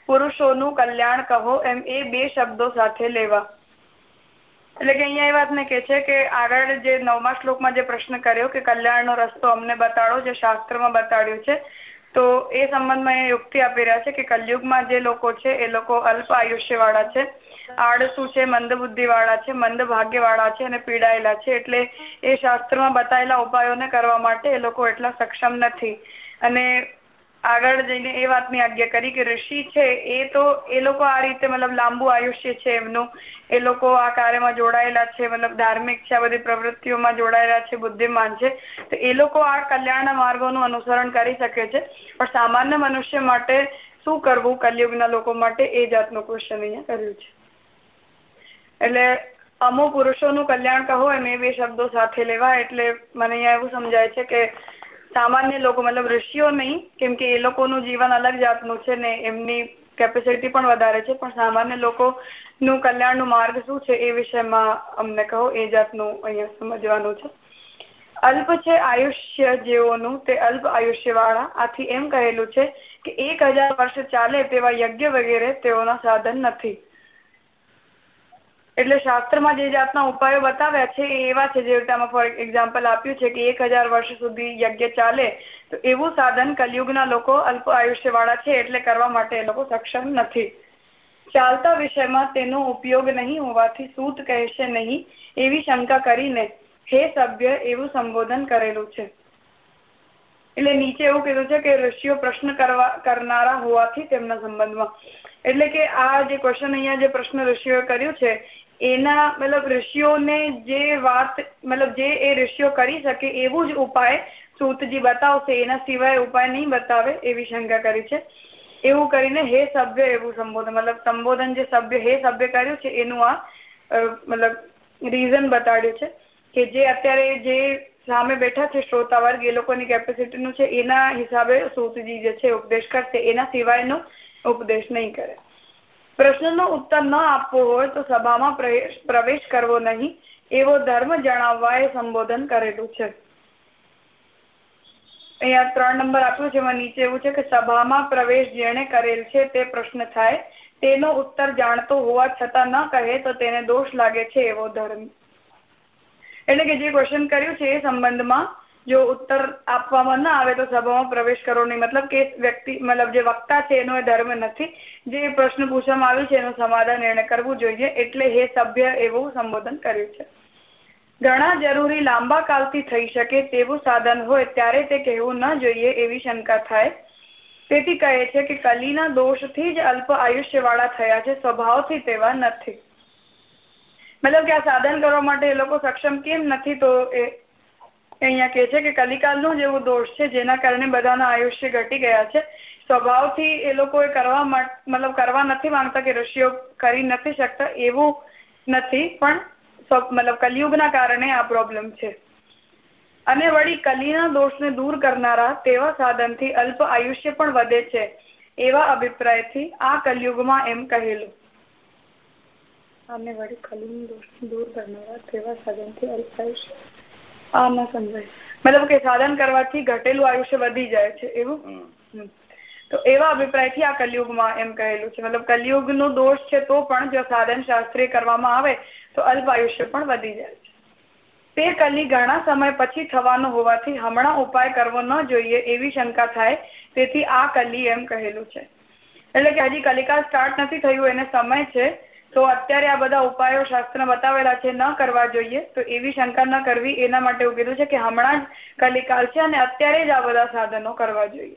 પુરુષોનું કલ્યાણ કહો એમ એ બે શબ્દો સાથે લેવા. એટલે કે અહીંયા એ વાતને કે છે કે આગળ જે નવમા શ્લોકમાં જે પ્રશ્ન કર્યો કે કલ્યાણનો રસ્તો અમને બતાડો, જે શાસ્ત્રમાં બતાડ્યું છે, તો એ સંબંધમાં એ યુક્તિ આપી રહ્યા છે કે કલયુગમાં જે લોકો છે એ લોકો અલ્પ આયુષ્ય વાળા છે. આળસુ છે મંદ બુદ્ધિ વાળા છે મંદ ભાગ્ય વાળા છે અને પીડાયેલા છે. એટલે એ શાસ્ત્રમાં બતાવેલા ઉપાયોને કરવા માટે એ લોકો એટલા સક્ષમ નથી. અને આગળ જઈને એ વાતની આજ્ઞા કરી કે ઋષિ છે, એ તો એ લોકો આ રીતે મતલબ લાંબુ આયુષ્ય છે એમનું. એ લોકો આ કાર્યમાં જોડાયેલા છે, મતલબ ધાર્મિક છે, આ બધી પ્રવૃત્તિઓમાં જોડાયેલા છે, બુદ્ધિમાન છે. તો એ લોકો આ કલ્યાણના માર્ગોનું અનુસરણ કરી શકે છે. પણ સામાન્ય મનુષ્ય માટે શું કરવું? કલયુગના લોકો માટે એ જાતનું ક્વેશ્ચન અહીંયા કર્યું છે. એટલે અમુક પુરુષોનું કલ્યાણ કહો એમ એ બે શબ્દો સાથે લેવા એટલે મને અહીંયા એવું સમજાય છે કે સામાન્ય લોકો, મતલબ ઋષિઓ નહીં, કેમ કે એ લોકોનું જીવન અલગ જાતનું છે ને એમની કેપેસિટી પણ વધારે છે, પણ સામાન્ય લોકોનું કલ્યાણનું માર્ગ શું છે એ વિષયમાં અમને કહો, એ જાતનું અહીંયા સમજવાનું છે. અલ્પ છે આયુષ્ય જેઓનું, તે અલ્પ આયુષ્ય વાળા આથી એમ કહેલું છે કે એક વર્ષ ચાલે તેવા યજ્ઞ વગેરે તેઓના સાધન નથી. એટલે શાસ્ત્રમાં જે જાતના ઉપાયો બતાવ્યા છે, એ એવા છે જે રીતે ફોર એક્ઝામ્પલ આપ્યું છે કે એક હજાર વર્ષ સુધી યજ્ઞ ચાલે, તો એવું સાધન કલયુગના લોકો અલ્પ આયુષ્યવાળા છે એટલે કરવા માટે એ લોકો સક્ષમ નથી. ચાલતા વિષયમાં તેનો ઉપયોગ નહીં હોવાથી સૂત કહેશે નહીં, એવી શંકા કરીને, હે સભ્ય, એવું સંબોધન કરેલું છે. એટલે નીચે એવું કીધું છે કે ઋષિઓ પ્રશ્ન કરવા, કરનારા હોવાથી તેમના સંબંધમાં. એટલે કે આ જે ક્વેશ્ચન અહીંયા જે પ્રશ્ન ઋષિઓએ કર્યું છે, એના મતલબ ઋષિઓને જે વાત, મતલબ જે એ ઋષિઓ કરી શકે એવું જ ઉપાય સૂતજી બતાવશે, એના સિવાય ઉપાય નહીં બતાવે એવી શંકા કરી છે. એવું કરીને હે સભ્ય એવું સંબોધન, મતલબ સંબોધન જે સભ્ય, હે સભ્ય કર્યું છે, એનું આ મતલબ રીઝન બતાડ્યું છે કે જે અત્યારે જે સામે બેઠા છે શ્રોતા વર્ગ, એ લોકોની કેપેસિટીનું છે, એના હિસાબે સુતજી જે છે ઉપદેશ કરશે. એના સિવાયનો ઉપદેશ નહીં કરે. પ્રશ્નનો ઉત્તર ન આપવો હોય તો સભામાં પ્રવેશ કરવો નહીં, એવો ધર્મ જણાવવા એ સંબોધન કરેલું છે. અહીંયા ત્રણ નંબર આપ્યો છે, એમાં નીચે એવું છે કે સભામાં પ્રવેશ જેણે કરેલ છે તે પ્રશ્ન થાય. તેનો ઉત્તર જાણતો હોવા છતાં ન કહે તો તેને દોષ લાગે છે એવો ધર્મ. એટલે કે જે ક્વેશ્ચન કર્યું છે એ સંબંધમાં જો ઉત્તર આપવામાં ના આવે તો સભામાં પ્રવેશ કરો નહીં. મતલબ કે વ્યક્તિ, મતલબ જે વક્તા છે એનો એ ધર્મ નથી. જે પ્રશ્ન પૂછવામાં આવ્યું છે એનું સમાધાન એને કરવું જોઈએ. એટલે હે સભ્ય એવું સંબોધન કર્યું છે. ઘણા જરૂરી લાંબા કાલથી થઈ શકે તેવું સાધન હોય ત્યારે તે કહેવું ન જોઈએ એવી શંકા થાય. તેથી કહે છે કે કલીના દોષથી જ અલ્પ આયુષ્યવાળા થયા છે. સ્વભાવથી તેવા નથી. મતલબ કે આ સાધન કરવા માટે એ લોકો સક્ષમ કેમ નથી તો એ અહીંયા કહે છે કે કલિકાલનો જ એવો દોષ છે જેના કારણે બધાના આયુષ્ય ઘટી ગયા છે. સ્વભાવથી એ લોકો કરવા મતલબ કરવા નથી માંગતા કે ઋષિઓ કરી નથી શકતા એવું નથી, પણ મતલબ કલિયુગના કારણે આ પ્રોબ્લેમ છે. અને વળી કલીના દોષને દૂર કરનારા તેવા સાધનથી અલ્પ આયુષ્ય પણ વધે છે એવા અભિપ્રાયથી આ કલયુગમાં એમ કહેલું. અને વળી કલીના દૂર કરનારા તેવા સાધનથી અલ્પ આયુષ્ય આ ના સમજાય. મતલબ કે સાધન કરવાથી ઘટેલું આયુષ્ય વધી જાય છે એવું? તો એવા અભિપ્રાયથી આ કલયુગમાં એમ કહેલું છે. મતલબ કલયુગ નો દોષ છે તો પણ જો સાધન શાસ્ત્રીય કરવામાં આવે તો અલ્પ આયુષ્ય પણ વધી જાય છે. તે કલી ઘણા સમય પછી થવાનો હોવાથી હમણાં ઉપાય કરવો ન જોઈએ એવી શંકા થાય તેથી આ કલી એમ કહેલું છે. એટલે કે હજી કલિકા સ્ટાર્ટ નથી થયું એને સમય છે. તો અત્યારે આ બધા ઉપાયો શાસ્ત્ર બતાવેલા છે, ન કરવા જોઈએ. તો એવી શંકા ન કરવી, એના માટે એવું કીધું છે કે હમણાં જ કલિકાલ છે અને અત્યારે જ આ બધા સાધનો કરવા જોઈએ.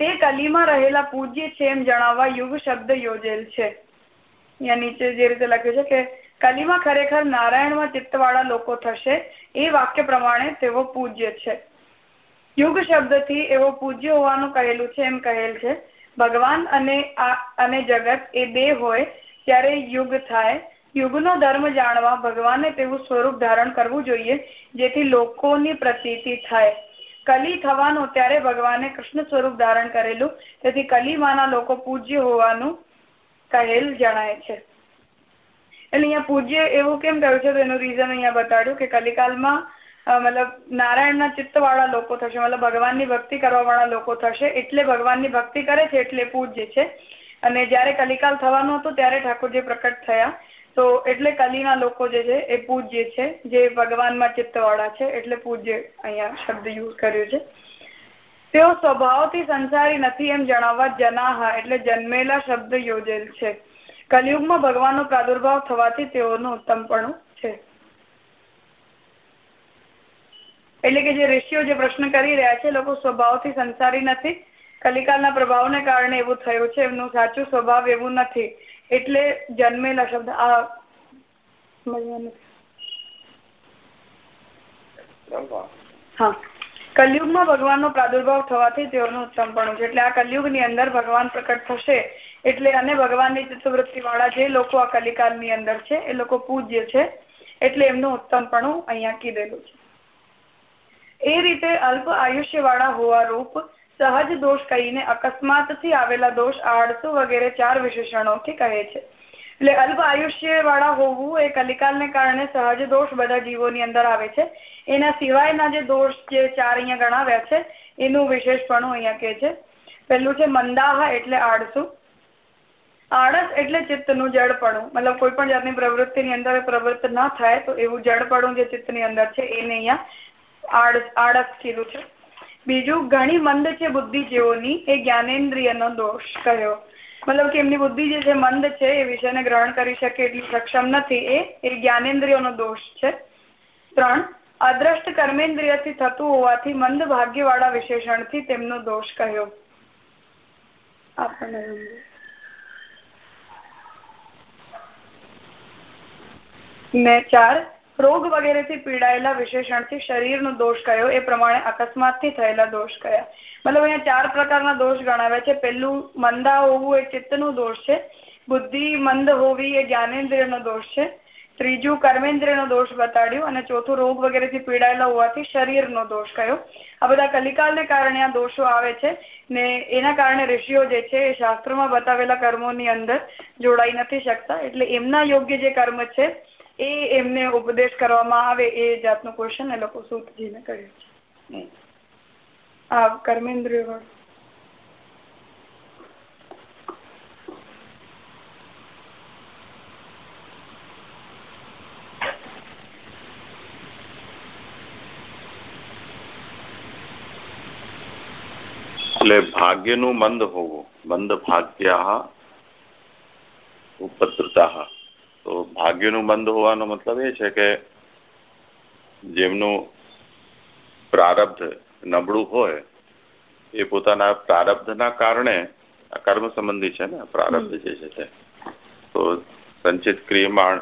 તે કલીમાં રહેલા પૂજ્ય છે એમ જણાવવા યુગ શબ્દ યોજેલ છે. અહીંયા નીચે જે રીતે લખ્યું છે કે કલીમાં ખરેખર નારાયણમાં ચિત્તવાળા લોકો થશે એ વાક્ય પ્રમાણે તેઓ પૂજ્ય છે. યુગ શબ્દથી એવો પૂજ્ય હોવાનું કહેલું છે એમ કહેલ છે. ભગવાન અને અને જગત એ બે હોય, ત્યારે યુગ થાય. યુગનો ધર્મ જાણવા ભગવાને તેવું સ્વરૂપ ધારણ કરવું જોઈએ, જેથી લોકોની પ્રતીતિ થાય. કલી થવાનું ત્યારે ભગવાને કૃષ્ણ સ્વરૂપ ધારણ કરેલું, તેથી કલીમાના લોકો પૂજ્ય હોવાનું કહેલ જણાય છે. એટલે અહીંયા પૂજ્ય એવું કેમ કહ્યું છે? તો એનું રીઝન અહીંયા બતાડ્યું કે કલિકાલમાં મતલબ નારાયણના ચિત્તવાળા લોકો થશે, મતલબ ભગવાનની ભક્તિ કરવા વાળા લોકો થશે, એટલે ભગવાનની ભક્તિ કરે છે, એટલે પૂજ્ય છે. અને જયારે કલિકાલ થવાનું હતું, ત્યારે ઠાકોરજી પ્રકટ થયા. તો એટલે કલીના લોકો જે છે, એ પૂજ્ય છે, જે ભગવાનમાં ચિત્તવાળા છે, એટલે પૂજ્ય અહીંયા શબ્દ યુઝ કર્યો છે. તેઓ સ્વભાવથી સંસારી નથી એમ જણાવવા જનાહા, એટલે જન્મેલા શબ્દ યોજેલ છે. કલિયુગમાં ભગવાનનો પ્રાદુર્ભાવ થવાથી તેઓનું ઉત્તમપણું છે એટલે કે જે ઋષિઓ જે પ્રશ્ન કરી રહ્યા છે, લોકો સ્વભાવથી સંસારી નથી. કલિકાલના પ્રભાવને કારણે એવું થયું છે, એમનું સાચું સ્વભાવ એવું નથી. એટલે જન્મેલા શબ્દ. આ હા. કલયુગમાં ભગવાનનો પ્રાદુર્ભાવ થવાથી તેઓનું ઉત્તમપણું છે. એટલે આ કલયુગની અંદર ભગવાન પ્રકટ થશે. એટલે અને ભગવાનની ચિત્તવૃત્તિ વાળા જે લોકો આ કલિકાલની અંદર છે, એ લોકો પૂજ્ય છે. એટલે એમનું ઉત્તમપણું અહીંયા કીધેલું છે. એ રીતે અલ્પ આયુષ્યવાળા હોવા રૂપ સહજ દોષ કહીને અકસ્માતથી આવેલા દોષ આળસુ વગેરે ચાર વિશેષણોથી કહે છે. એટલે અલ્પ આયુષ્ય વાળા હોવું એ કલિકાલને કારણે સહજ દોષ બધા જીવોની અંદર આવે છે. એના સિવાયના જે દોષ જે ચાર અહીંયા ગણાવ્યા છે, એનું વિશેષપણું અહીંયા કે છે. પેલું છે મંદાહ એટલે આળસુ. આળસ એટલે ચિત્તનું જડપણું. મતલબ કોઈ પણ જાતની પ્રવૃત્તિની અંદર પ્રવૃત્ત ન થાય તો એવું જડપણું જે ચિત્તની અંદર છે એને અહીંયા આળસ કીધું છે. બીજું, ઘણી મંદ છે બુદ્ધિ જેઓની. એ જ્ઞાનેન્દ્રિયનો દોષ કહ્યો મતલબ કે એમની બુદ્ધિ જે છે મંદ છે એ વિષયને ગ્રહણ કરી શકે એટલી સક્ષમ નથી. એ એ જ્ઞાનેન્દ્રિયોનો દોષ છે. ત્રણ, અદ્રષ્ટ કર્મેન્દ્રિયથી થતું હોવાથી મંદ ભાગ્યવાળા વિશેષણથી તેમનો દોષ કહ્યો આપણને ને ચાર રોગ વગેરેથી પીડાયેલા વિશેષણથી શરીરનો દોષ કયો? એ પ્રમાણે અકસ્માતથી થયેલા દોષ કયા? મતલબ અહીંયા ચાર પ્રકારના દોષ ગણાવ્યા છે. પહેલું મંદા હોવું એ ચિત્તનું દોષ છે. બુદ્ધિ મંદ હોવી એ જ્ઞાનેન્દ્રિયનો દોષ છે. ત્રીજું કર્મેન્દ્રિયનો દોષ બતાડ્યો અને ચોથું રોગ વગેરેથી પીડાયેલા હોવાથી શરીરનો દોષ કયો? આ બધા કલિકાલને કારણે આ દોષો આવે છે ને એના કારણે ઋષિઓ જે છે એ શાસ્ત્રોમાં બતાવેલા કર્મોની અંદર જોડાઈ નથી શકતા. એટલે એમના યોગ્ય જે કર્મ છે એ એમને ઉપદેશ કરવામાં આવે એ જાતનું ક્વેશ્ચન એ લોકો સૂતજીને કર્યું છે. કર્મેન્દ્ર એટલે ભાગ્યનું મંદ હોવું, મંદ ભાગ્યા ઉપદ્રતા. તો ભાગ્યનું બંધ હોવાનો મતલબ એ છે કે જેમનું પ્રારબ્ધ નબળું હોય, એ પોતાના પ્રારબ્ધના કારણે કર્મ સંબંધી છે ને, પ્રારબ્ધ જે છે તે. તો સંચિત ક્રિયમાણ,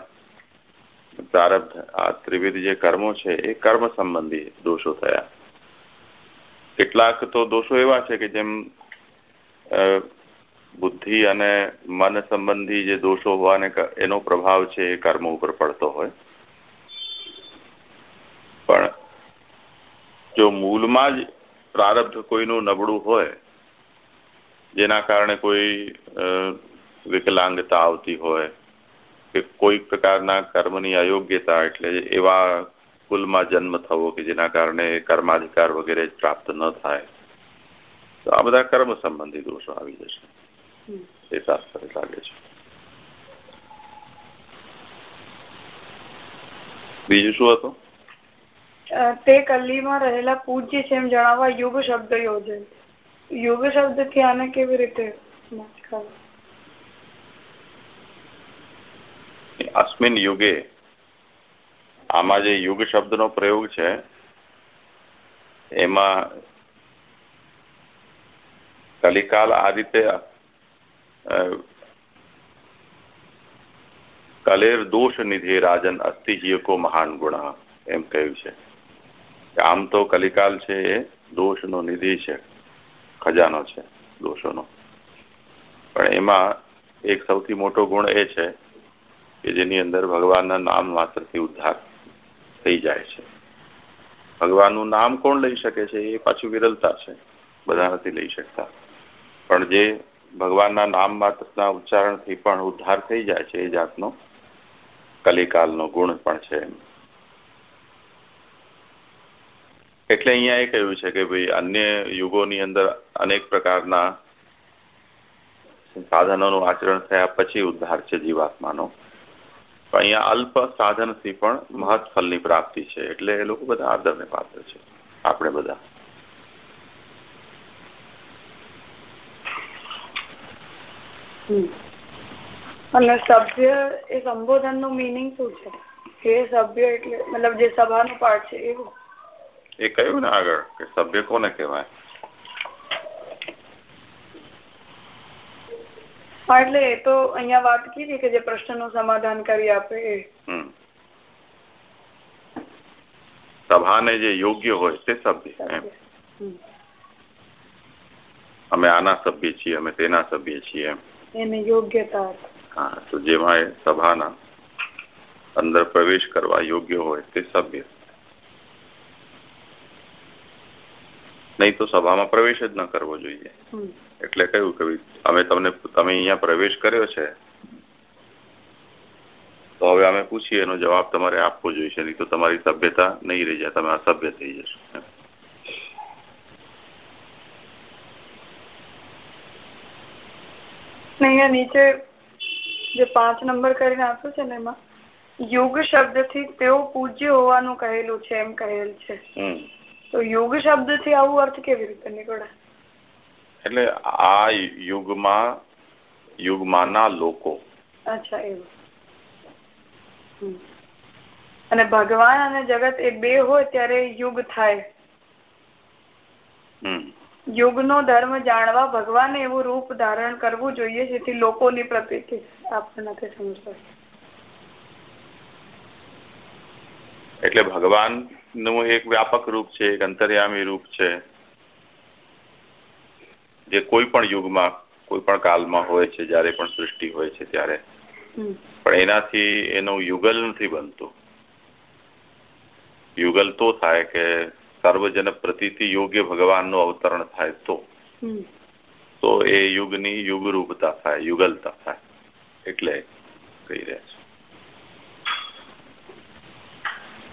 પ્રારબ્ધ, આ ત્રિવિધ જે કર્મો છે, એ કર્મ સંબંધી દોષો થયા. કેટલાક તો દોષો એવા છે કે જેમ બુદ્ધિ અને મન સંબંધી જે દોષો હોવાને એનો પ્રભાવ છે એ કર્મ ઉપર પડતો હોય. પણ જો મૂળમાં જ પ્રારબ્ધ કોઈનું નબળું હોય, જેના કારણે કોઈ વિકલાંગતા આવતી હોય, કે કોઈ પ્રકારના કર્મની અયોગ્યતા એટલે એવા કુલમાં જન્મ થવો કે જેના કારણે કર્માધિકાર વગેરે પ્રાપ્ત ન થાય, તો આ બધા કર્મ સંબંધી દોષો આવી જશે. એ લાગે છે બીજું શું હતું? તે કલ્લીમાં રહેલા પૂજ્ય છે એમ જણાવવા યુગ શબ્દ યોજે. યુગ શબ્દથી આને કેવી રીતે અસ્મિન યુગે આમાં જે યુગ શબ્દનો પ્રયોગ છે એમાં કલિકાલ આ રીતે કલેર દોષ નિધિ રાજન અસ્થિજીયકો મહાન ગુણ, એમ કહ્યું છે. આમ તો કલિકાલ છે એ દોષનો નિધિ છે, ખજાનો છે, દોષોનો. પણ એમાં એક સૌથી મોટો ગુણ એ છે કે જેની અંદર ભગવાનના નામ માત્રથી ઉદ્ધાર થઈ જાય છે. ભગવાનનું નામ કોણ લઈ શકે છે? એ પાછું વિરલતા છે. બધા નથી લઈ શકતા. પણ જે ભગવાનના નામ માત્રના ઉચ્ચારણથી પણ ઉદ્ધાર થઈ જાય છે એ જાતનો કલિકાલનો ગુણ પણ છે. એટલે અહીંયા એ કહ્યું છે કે ભાઈ અન્ય યુગોની અંદર અનેક પ્રકારના સાધનોનું આચરણ થયા પછી ઉદ્ધાર છે જીવાત્માનો. પણ અહીંયા અલ્પ સાધનથી પણ મહત્ફલની પ્રાપ્તિ છે. એટલે એ લોકો બધા આદરને પાત્ર છે. આપણે બધા. અને સભ્ય એ સંબોધનનું મિનિંગ શું છે? એ સભ્ય એટલે મતલબ જે સભાનું પાર્ટ છે એવું એ કહ્યું ને આગળ? કે સભ્ય કોને કહેવાય? હા એટલે એ તો અહીંયા વાત કીધી કે જે પ્રશ્નનું સમાધાન કરી આપે એ. સભાને જે યોગ્ય હોય તે સભ્ય અમે આના સભ્ય છીએ અમે તેના સભ્ય છીએ એમ. એની યોગ્યતા હા તો જેમાં સભાના અંદર પ્રવેશ કરવા યોગ્ય હોય તે સભ્ય. નહીં તો સભામાં પ્રવેશ જ ન કરવો જોઈએ. એટલે કયું કે અમે તમને તમે અહીંયા પ્રવેશ કર્યો છે તો હવે અમે પૂછીએ એનો જવાબ તમારે આપવો જોઈએ નહીં તો તમારી સભ્યતા નહીં રહી જાય તમે અસભ્ય થઈ જશો. અહીંયા નીચે જે પાંચ નંબર કરીને આપ્યું છે ને એમાં યુગ શબ્દથી તેઓ પૂજ્ય હોવાનું કહેલું છે એમ કહેલ છે. તો યુગ શબ્દથી આવું અર્થ કેવી રીતે નીકળે? એટલે આ યુગમાં યુગમાંના લોકો. અચ્છા એવું. અને ભગવાન અને જગત એ બે હોય ત્યારે યુગ થાય. યુગ નો ધર્મ જાણવા ભગવાને એવું રૂપ ધારણ કરવું જોઈએ જેથી લોકોની પ્રતિ આપણે નથી એટલે ભગવાનનું એક વ્યાપક રૂપ છે એક અંતર્યામી રૂપ છે જે કોઈ પણ યુગમાં કોઈ પણ કાલમાં હોય છે જયારે પણ સૃષ્ટિ હોય છે ત્યારે. પણ એનાથી એનું યુગલ નથી બનતું. યુગલ તો થાય કે સર્વજન પ્રતિથી યોગ્ય ભગવાનનું અવતરણ થાય તો. તો એ યુગની યુગરૂપતા થાય યુગલતા થાય એટલે કહી રહ્યા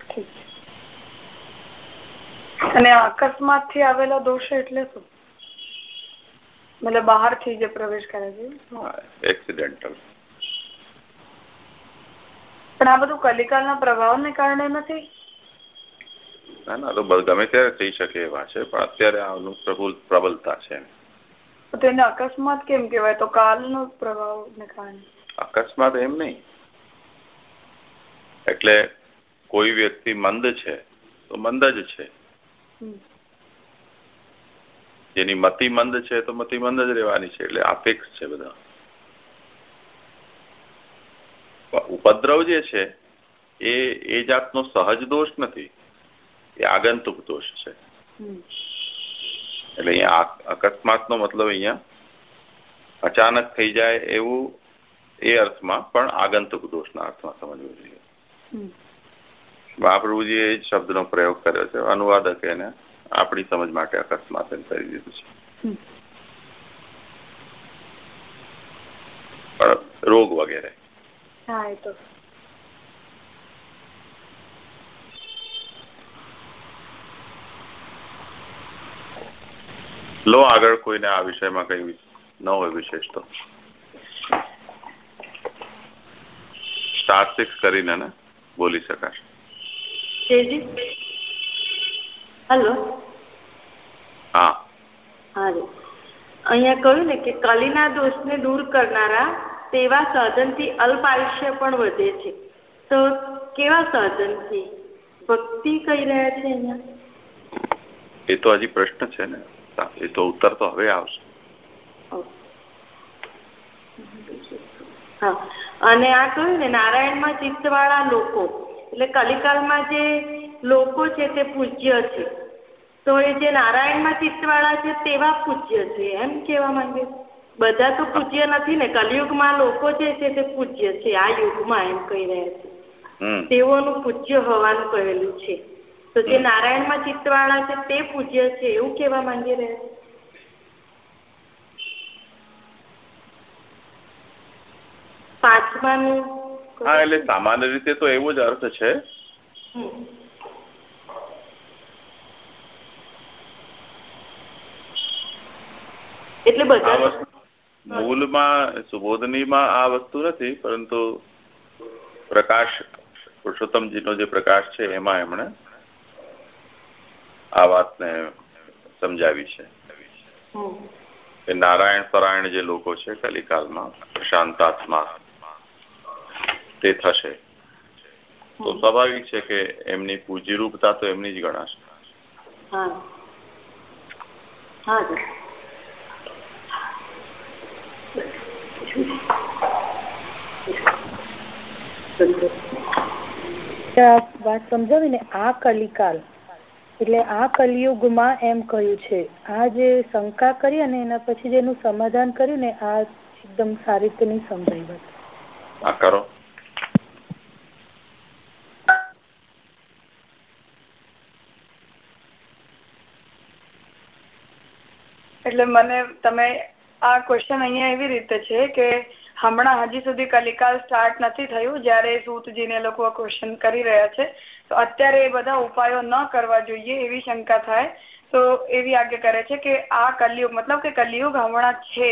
છે. અને અકસ્માતથી આવેલો દોષ એટલે શું? મતલબ બહારથી જે પ્રવેશ કરે છે? એક્સિડેન્ટલ પણ આ બધું કલિકાલના પ્રભાવને કારણે નથી? ના ના તો ગમે ત્યારે થઈ શકે એવા છે પણ અત્યારે આનું પ્રબુલ પ્રબલતા છે તેને અકસ્માત કેમ કહેવાય? તો કાલનો પ્રભાવ ને કારણે. અકસ્માત એમ નહીં. એટલે કોઈ વ્યક્તિ મંદ છે તો મંદ જ છે. જેની મતિ મંદ છે તો મતિ મંદ જ રહેવાની છે એટલે અપેક્ષ છે બધા. ઉપદ્રવ જે છે એ એ જાતનો સહજ દોષ નથી. એ આગંતુક દોષ છે. એટલે અહીંયા અકસ્માત નો મતલબ અહીંયા અચાનક થઈ જાય એવું એ અર્થમાં પણ આગંતુક દોષના અર્થમાં સમજવું જોઈએ. મહાપ્રભુજી એ શબ્દનો પ્રયોગ કર્યો છે. અનુવાદક એને આપણી સમજ માટે અકસ્માત કરી દીધું છે. રોગ વગેરે. હા એ તો. લો આગળ કોઈને આ વિષયમાં કઈ ન હોય વિશેષ તો. સ્ટાર સિક્સ કરીને ને બોલી શકાશે. હેલો? હા. અહીંયા કહ્યું ને કે કલીના દોષને દૂર કરનારા તેવા સાધનથી અલ્પ આયુષ્ય પણ વધે છે. તો કેવા સાધનથી ભક્તિ કહી રહ્યા છે અહીંયા? એ તો હજી પ્રશ્ન છે ને. એ તો ઉત્તર તો હવે આવશે અને આ કહ્યું ને નારાયણમાં ચિત્તવાળા લોકો એટલે કલિકાલમાં જે લોકો છે તે પૂજ્ય છે. તો એ જે નારાયણમાં ચિત્તવાળા છે તેવા પૂજ્ય છે એમ કેવા માંગે. બધા તો પૂજ્ય નથી ને કલયુગમાં લોકો જે છે તે પૂજ્ય છે આ યુગમાં એમ કહી રહ્યા છે. તેઓનું પૂજ્ય હોવાનું કહેલું છે. તો જે નારાયણ નારાયણમાં ચિત્તવાળા છે તે પૂજ્ય છે એવું કેવા માંગી રહ્યા છે. પાંચમાનું હા એટલે સામાન્ય રીતે તો એવો જ અર્થ છે. એટલે બધા મૂળમાં સુબોધનીમાં આ વસ્તુ નથી પરંતુ પ્રકાશ પુરુષોત્તમજીનો જે પ્રકાશ છે એમાં એમણે આ વાતને સમજાવી છે. કે નારાયણ પરાયણ જે લોકો છે કલિકાલમાં શાંતાત્મા તે થશે. તો સ્વાભાવિક છે કે એમની પૂજ્યરૂપતા તો એમની જ ગણાશે. વાત સમજાવી ને આ કલિકાલ એટલે આ કલિયુગમાં એમ કહ્યું છે. આ જે શંકા કરી અને એના પછી જેનું સમાધાન કર્યું ને આ એકદમ સારી રીતે નહીં સમજાઈ વાત. કરો. એટલે મને તમે આ ક્વેશ્ચન અહીંયા એવી રીતે છે કે હમણાં હજી સુધી કલિકાલ સ્ટાર્ટ નથી થયું. જ્યારે સૂતજીને લોકો ક્વેશ્ચન કરી રહ્યા છે. તો અત્યારે એ બધા ઉપાયો ન કરવા જોઈએ એવી શંકા થાય. તો એવી આજ્ઞા કરે છે કે આ કલિયુગ, મતલબ કે કલિયુગ હમણાં છે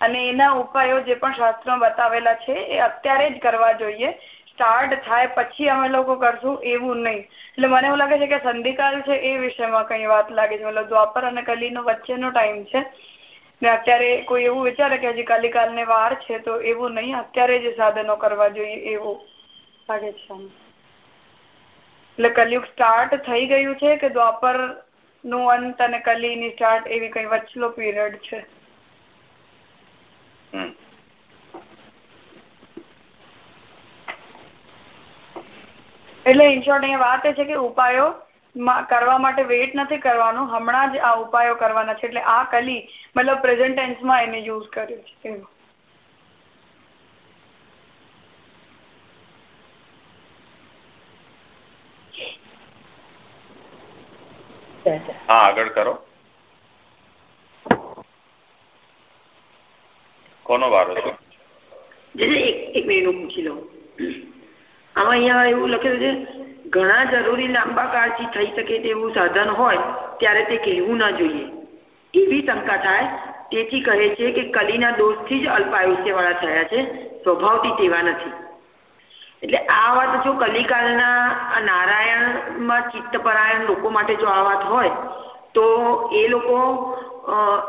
અને એના ઉપાયો જે પણ શાસ્ત્રમાં બતાવેલા છે એ અત્યારે જ કરવા જોઈએ. સ્ટાર્ટ થાય પછી અમે લોકો કરશું એવું નહીં. એટલે મને એવું લાગે છે કે સંધિકાલ છે એ વિષયમાં કઈ વાત લાગે છે. મતલબ દ્વાપર અને કલીનો વચ્ચેનો ટાઈમ છે. અત્યારે કોઈ એવું વિચારે કે હજી કલિકાલ ને વાર છે, તો એવું નહીં. અત્યારે જ સાધનો કરવા જોઈએ એવું લાગે છે એટલે કલયુગ સ્ટાર્ટ થઈ ગયું છે કે દ્વાપરનું અંત અને કલીની સ્ટાર્ટ એવી કઈ વચલો પીરિયડ છે? એટલે ઇન શોર્ટ અહીંયા વાત એ છે કે ઉપાયો કરવા માટે વેઇટ નથી કરવાનું. હમણાં જ આ ઉપાયો કરવાના છે. એટલે આ કલી મતલબ પ્રેઝન્ટ ટેન્સમાં એને યુઝ કર્યો છે. એવું. હા આગળ કરો. કોનો વારો છે? એક મિનિટ પૂછી લઉં. આમાં અહીંયા એવું લખેલું છે, ઘણા જરૂરી લાંબા કાળથી થઈ શકે તેવું સાધન હોય, ત્યારે તે કહેવું ના જોઈએ. એવી શંકા થાય, તેથી કહે છે કે કલીના દોષથી જ અલ્પ આયુષ્યવાળા થયા છે, સ્વભાવથી તેવા નથી. એટલે આ વાત જો કલિકાલના નારાયણમાં ચિત્તપરાયણ લોકો માટે જો આ વાત હોય, તો એ લોકો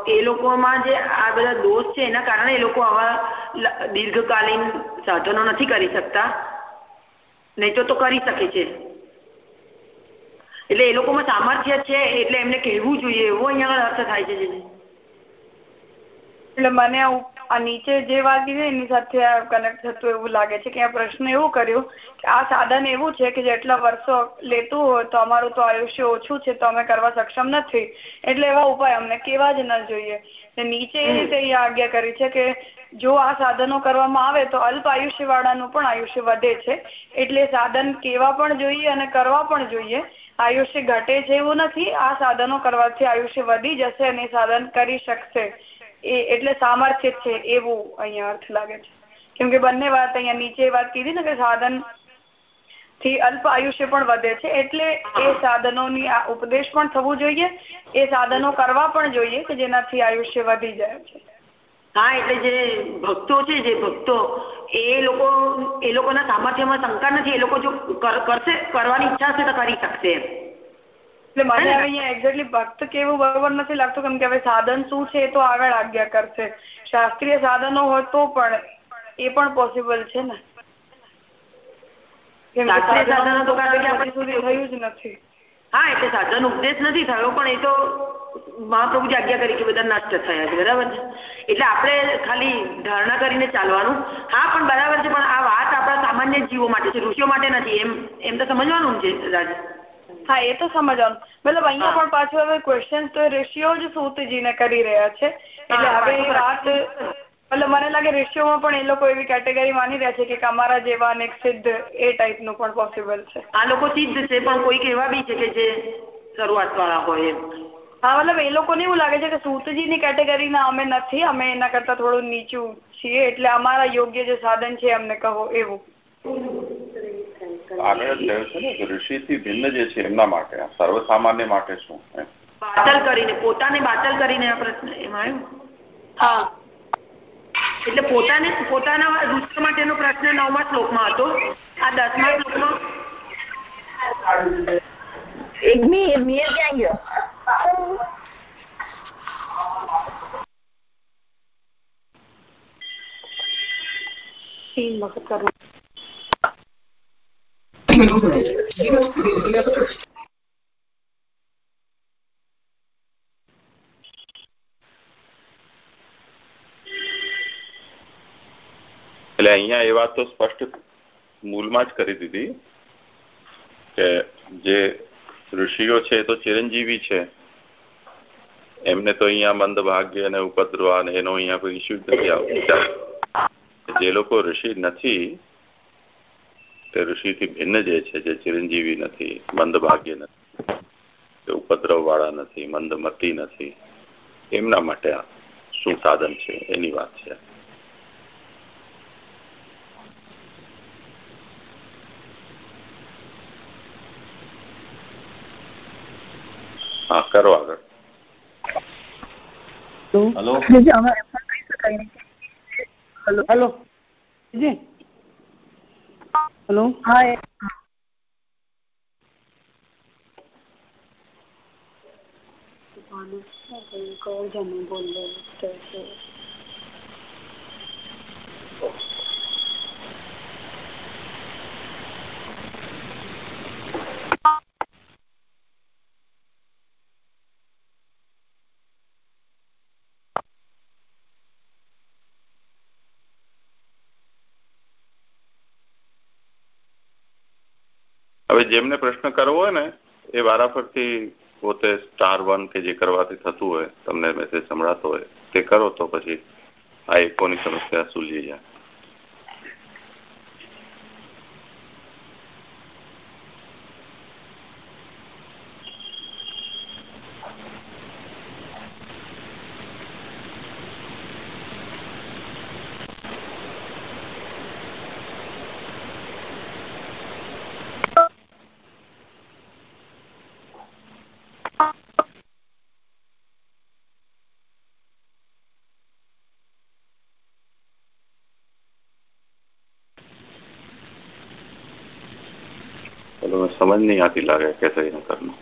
એ લોકોમાં જે આ બધા દોષ છે, એના કારણે એ લોકો આવા દીર્ઘકાલીન સાધનો નથી કરી શકતા. નહીં તો તો કરી શકે છે. એટલે એ લોકોમાં સામર્થ્ય છે એટલે એમને કહેવું જોઈએ એવો અહીંયા અર્થ થાય છે એટલે મને આ નીચે જે વાગી છે એની સાથે કનેક્ટ થતું એવું લાગે છે કે આ પ્રશ્ન એવું કર્યો કે આ સાધન એવું છે કે જેટલા વર્ષો લેતું હોય તો અમારું તો આયુષ્ય ઓછું છે તો અમે કરવા સક્ષમ નથી. એટલે એવા ઉપાય અમને કેવા જ ન જોઈએ. નીચે એ રીતે આજ્ઞા કરી છે કે જો આ સાધનો કરવામાં આવે તો અલ્પ આયુષ્ય વાળાનું પણ આયુષ્ય વધે છે. એટલે સાધન કેવા પણ જોઈએ અને કરવા પણ જોઈએ. આયુષ્ય ઘટે છે એવું નથી. આ સાધનો કરવાથી આયુષ્ય વધી જશે અને સાધન કરી શકશે. એ એટલે સામર્થ્ય છે એવું અહીંયા અર્થ લાગે છે. કેમ કે બંને વાત અહીંયા નીચે વાત કીધી ને કે સાધનથી અલ્પ આયુષ્ય પણ વધે છે. એટલે એ સાધનોની ઉપદેશ પણ થવું જોઈએ. એ સાધનો કરવા પણ જોઈએ કે જેનાથી આયુષ્ય વધી જાય છે. હા એટલે જે ભક્તો છે જે ભક્તો એ લોકો એ લોકોના સામર્થ્યમાં શંકા નથી એ લોકો જો કરશે કરવાની ઈચ્છા છે તો કરી શકશે એટલે મને અહીંયા એક્ઝેક્ટલી ભક્ત કેવું બરોબર નથી લાગતું કેમ કે હવે સાધન શું છે એ તો આગળ આજ્ઞા કરશે. શાસ્ત્રીય સાધનો હોય તો પણ એ પણ પોસિબલ છે ને? શાસ્ત્રીય સાધનો તો સુધી થયું જ નથી. હા એટલે સાધન ઉપદેશ નથી થયો પણ એ તો મહાપ્રભુજી આજ્ઞા કરી કે બધા નષ્ટ થયા છે બરાબર છે? એટલે આપણે ખાલી ધારણા કરીને ચાલવાનું. હા પણ બરાબર છે પણ આ વાત આપણા સામાન્ય જીવો માટે છે ઋષિઓ માટે નથી. એમ એમ તો સમજવાનું છે રાજ. હા એ તો સમજવાનું. મતલબ અહીંયા પણ પાછું હવે ક્વેશ્ચન તો ઋષિઓ જ સૂતજીને કરી રહ્યા છે. એટલે હવે એ વાત મતલબ મને લાગે ઋષિઓમાં પણ એ લોકો એવી કેટેગરી માની રહ્યા છે કે અમારા જેવા ને સિદ્ધ એ ટાઈપનું પણ પોસિબલ છે. આ લોકો સિદ્ધ છે પણ કોઈક એવા બી છે કે જે શરૂઆત વાળા હોય એમ. હા મતલબ એ લોકોને એવું લાગે છે કે સૂતજીની કેટેગરીના અમે નથી અમે એના કરતા થોડું નીચું છીએ એટલે અમારા યોગ્ય જે સાધન છે અમને કહો એવું. આગળ જ કહ્યું છે ને ઋષિ થી ભિન્ન જે છે એમના માટે સર્વસામાન્ય માટે શું બાતલ કરીને પોતાને બાતલ કરીને આ પ્રશ્ન એમાં આવ્યું? હા. એટલે પોતાને પોતાના ઋષિ માટેનો પ્રશ્ન નવમા શ્લોકમાં હતો. આ દસમા શ્લોકમાં એક ક્યાં ગયો એટલે અહીંયા એ વાત તો સ્પષ્ટ મૂળમાં જ કરી દીધી કે જે ઋષિઓ છે તો ચિરંજીવી છે. એમને તો અહીંયા મંદ ભાગ્ય અને ઉપદ્રવા એનો અહીંયા કોઈ ઇસ્યુ નથી આવતો. જે લોકો ઋષિ નથી, તે ઋષિથી ભિન્ન જે છે, જે ચિરંજીવી નથી, મંદ ભાગ્ય નથી ઉપદ્રવ વાળા નથી મંદમતી નથી, એમના માટે આ શું સાધન છે? એની વાત છે. હા કરો આગળ. હેલો. હેલો. હેલો. હેલો. હા બોલ હવે જેમને પ્રશ્ન કરવો હોય ને, એ વારાફરતી પોતે સ્ટાર વન કે જે કરવાથી થતું હોય, તમને મેસેજ સંભળાતો હોય, તે કરો તો પછી આ એકોની સમસ્યા સુલજી જાય. समझ नहीं आती लगे कैसे यह करना।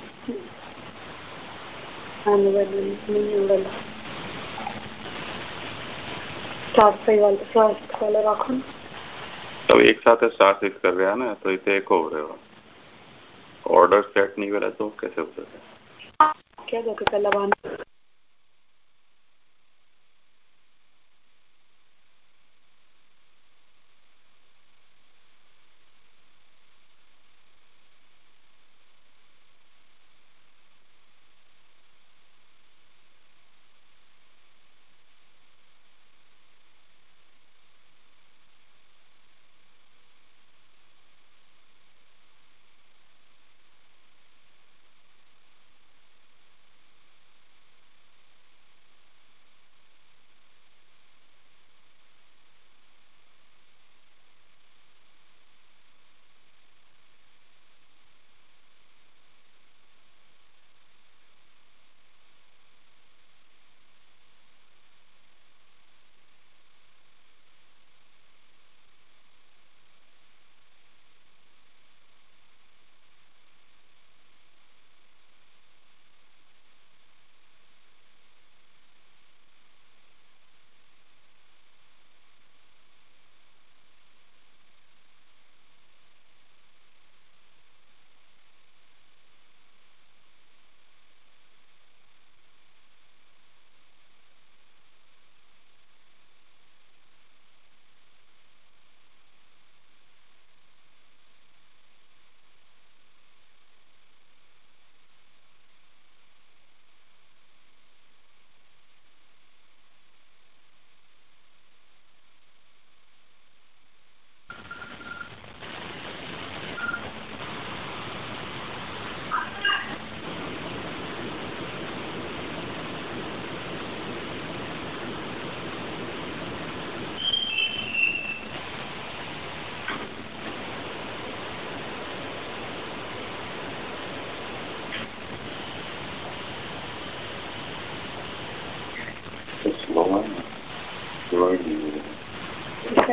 तब एक साथ है कर रहा ना तो इसे एक हो रहे ऑर्डर सेट नहीं करे तो कैसे हो सकते क्या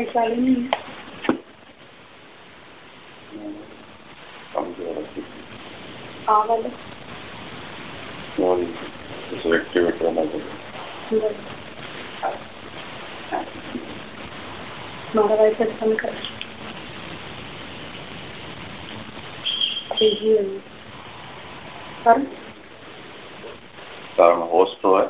કઈ ચાલે નહીં આ વાલે એક્ટિવેટ રમાય મારા વાઈફ ફોન કરે કારણ હોસ્ટ હોય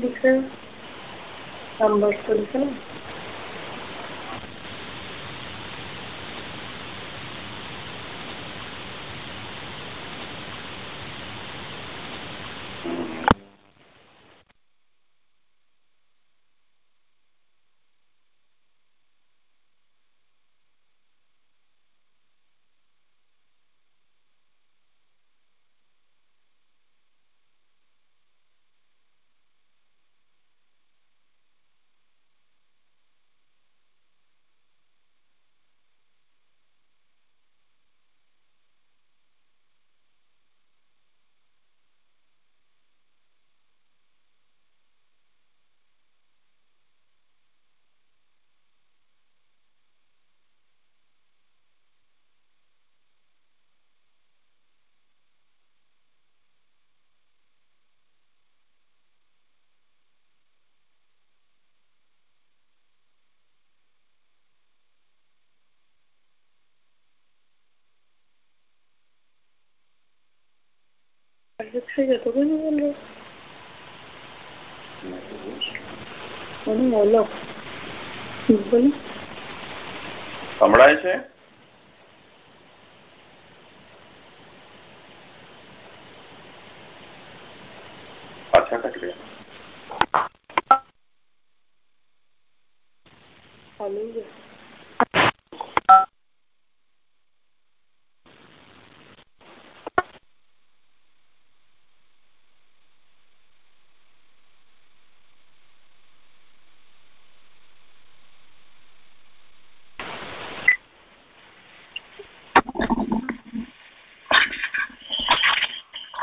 દીકરા નંબર તો ને થઈ જતો કોને બોલો કોને બોલો બોલો સંભળાય છે પાછા હાલો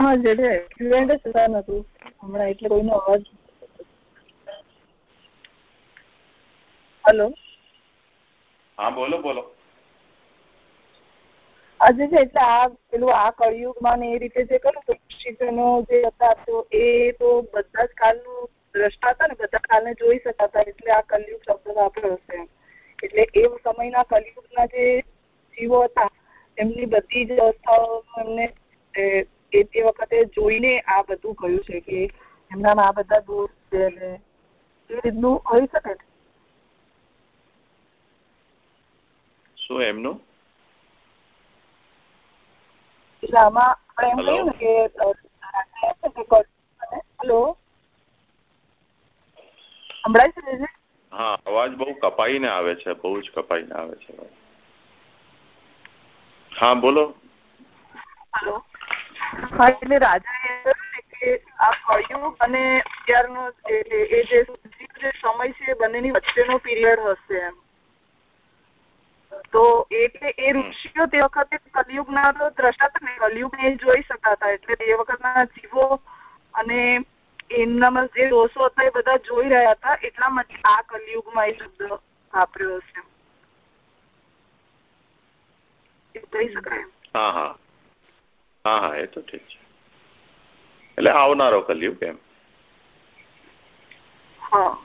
હા જે છે. સ્ટુડન્ટ જ થતા નતું હમણાં એટલે કોઈનો અવાજ હલો હા બોલો બોલો. આજે છે એટલે આ પેલું આ કળિયુગમાં ને એ રીતે જે તો શિક્ષનો જે હતા તો એ તો બધા જ કાલનું દ્રષ્ટા હતા ને બધા કાલને જોઈ શકતા હતા એટલે આ કલયુગ શબ્દ વાપર્યો હશે એટલે એ સમયના કલયુગના જે જીવો હતા એમની બધી જ અવસ્થાઓ એમને એ તે વખતે જોઈને આ બધું કહ્યું છે કે એમનામાં આ બધા દોષ છે ને એ રીતનું હોઈ શકે શું એમનું? એટલે આમાં આપણે એમ કહ્યું ને કે હેલો? સંભળાય છે? હા અવાજ બહુ કપાઈને આવે છે બહુ જ કપાઈને આવે છે. હા બોલો. હેલો? હા એટલે રાજાએ કહ્યું કે આ એ તો એ ને જોઈ શકતા હતા. એટલે તે વખતના જીવો અને એમનામાં જે દોષો હતા એ બધા જોઈ રહ્યા હતા. એટલા માટે આ કલયુગમાં એ શબ્દ વાપર્યો હશે. કહી શકાય. હા હા. હા હા એ તો ઠીક છે. એટલે આવનારો કલયુગ એમ. હા.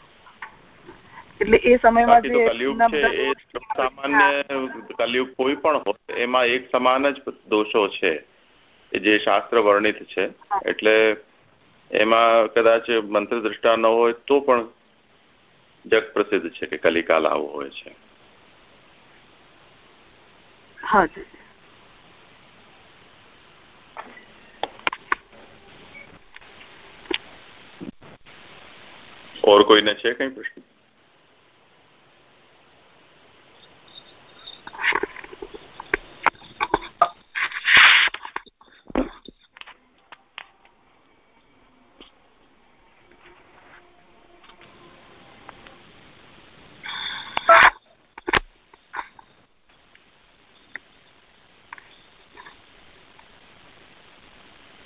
એટલે એ સમયમાં જે કલયુગ છે એ સામાન્ય કલયુગ કોઈ પણ હોય એમાં એક સમાન જ દોષો છે જે શાસ્ત્ર વર્ણિત છે. એટલે એમાં કદાચ મંત્ર દ્રષ્ટા ન હોય તો પણ જગ પ્રસિદ્ધ છે કે કલિકાલ આવો હોય છે. હા और કોઈને છે કઈ પ્રશ્ન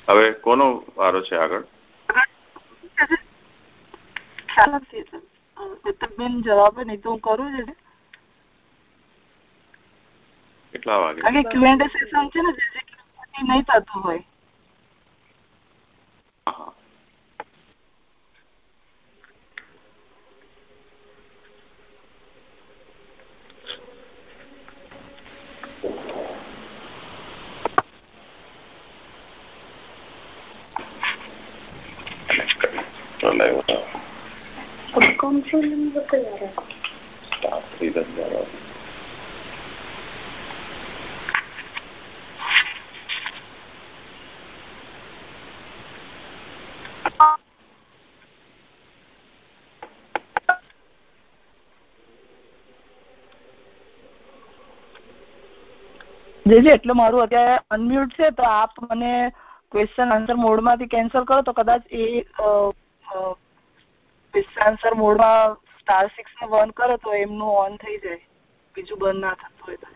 હવે કોનો વારો છે આગળ? ખ્યાલ નથી બેન જવાબ નહીં તો હું કરું છું કેટલા વાગે? કારણ કે ક્યુ એન્ડ સેશન છે ને જે નહીં થતું હોય. જેજી એટલે મારું અત્યારે અનમ્યુટ છે, તો આપ મને ક્વેશ્ચન આન્સર મોડમાંથી કેન્સલ કરો તો કદાચ એ આન્સર મોડમાં સ્ટાર સિક્સ ને વન કરો તો એમનું ઓન થઈ જાય. બીજું બંધ ના થતું હોય તો.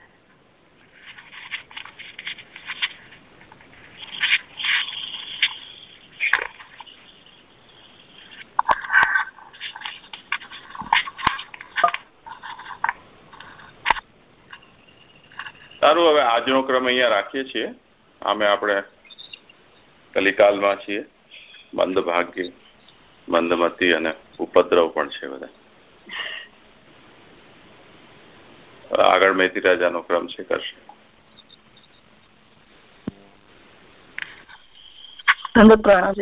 સારું, હવે આજનો ક્રમ અહીંયા રાખીએ છીએ. આમે આપણે કલિકાલમાં છીએ. મંદ ભાગ્ય મંદમતી અને ઉપદ્રવ પણ છે બધા. આગળ મેથી રાજાનો ક્રમ છે કરશે. દંડોત પ્રણામ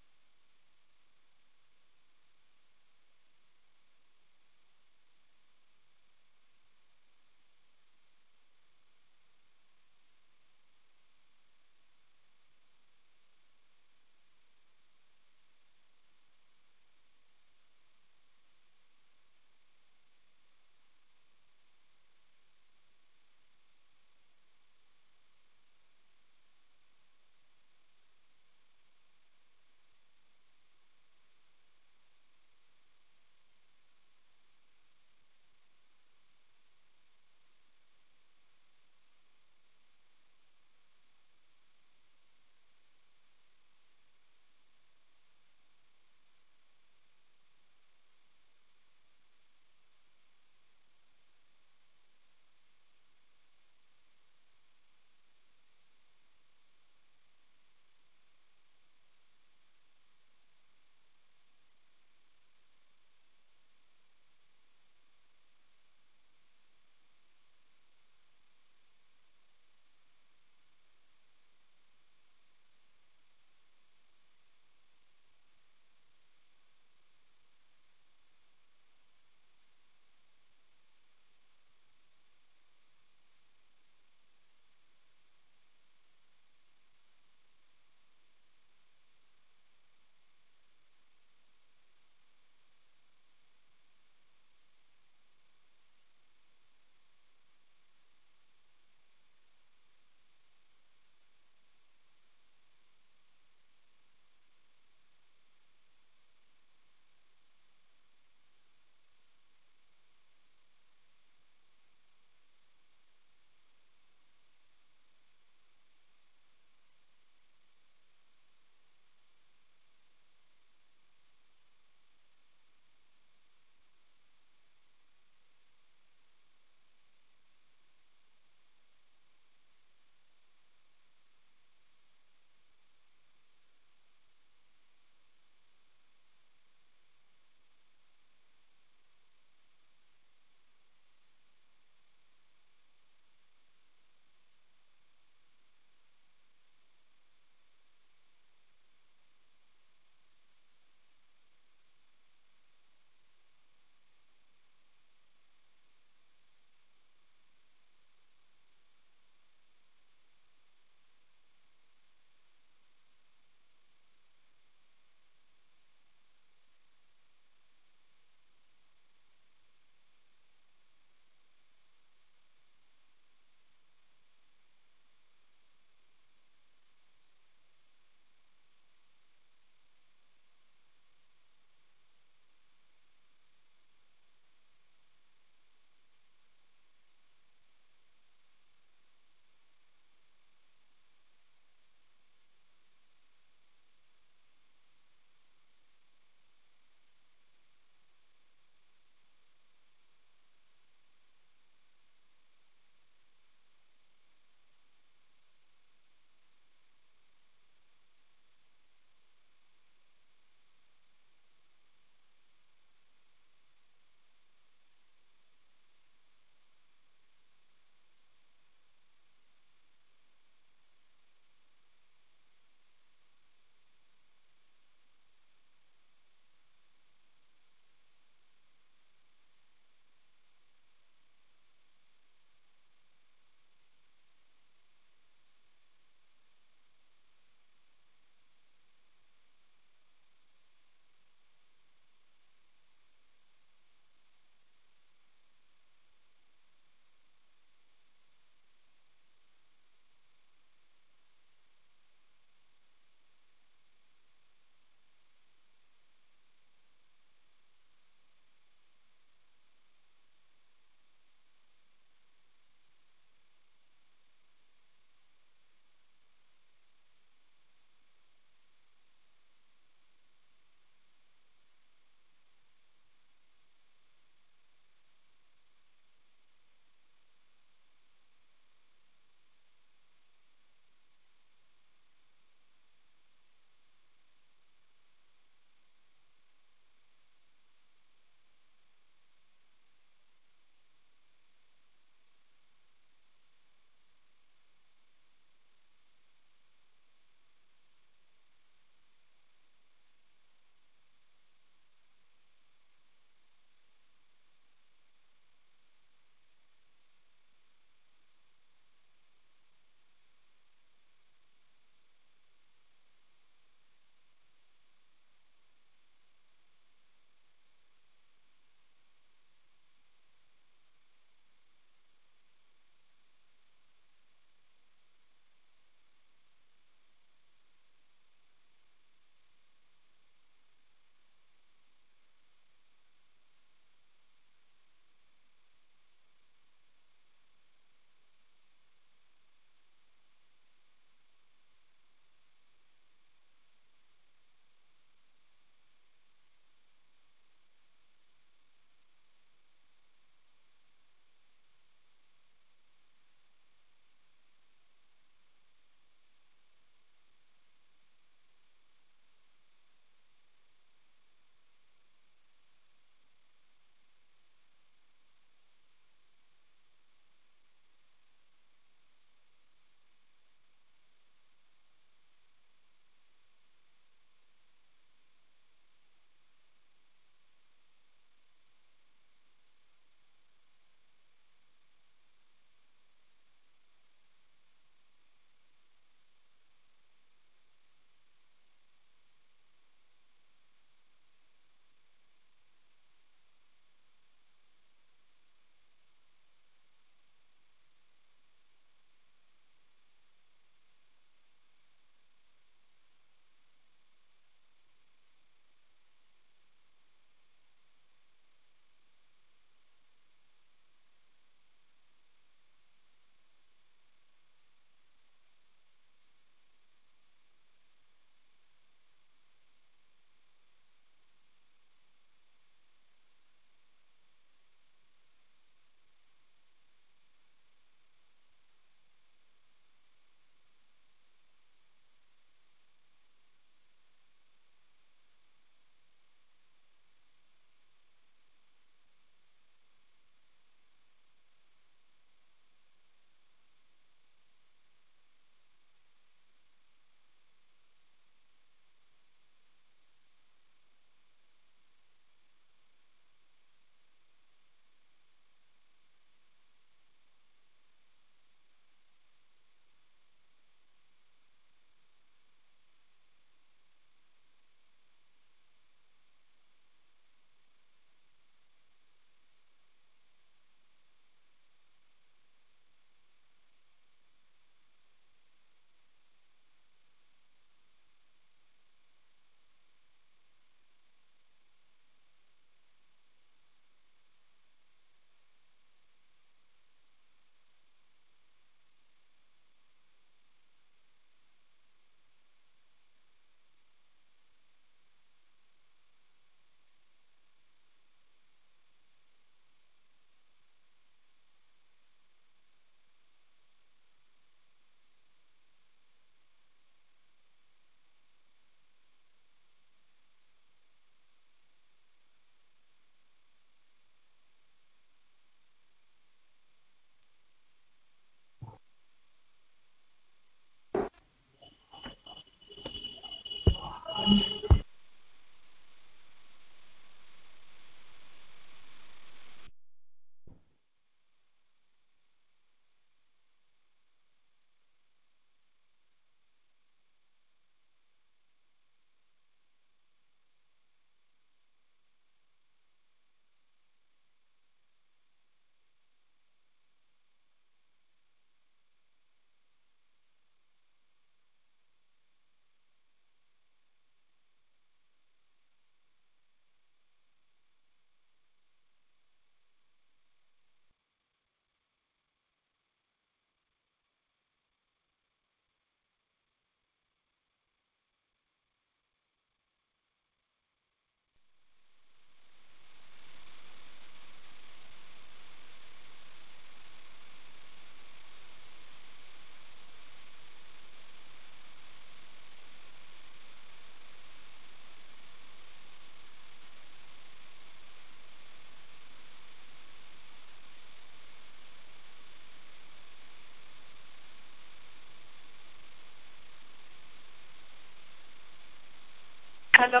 છે हेलो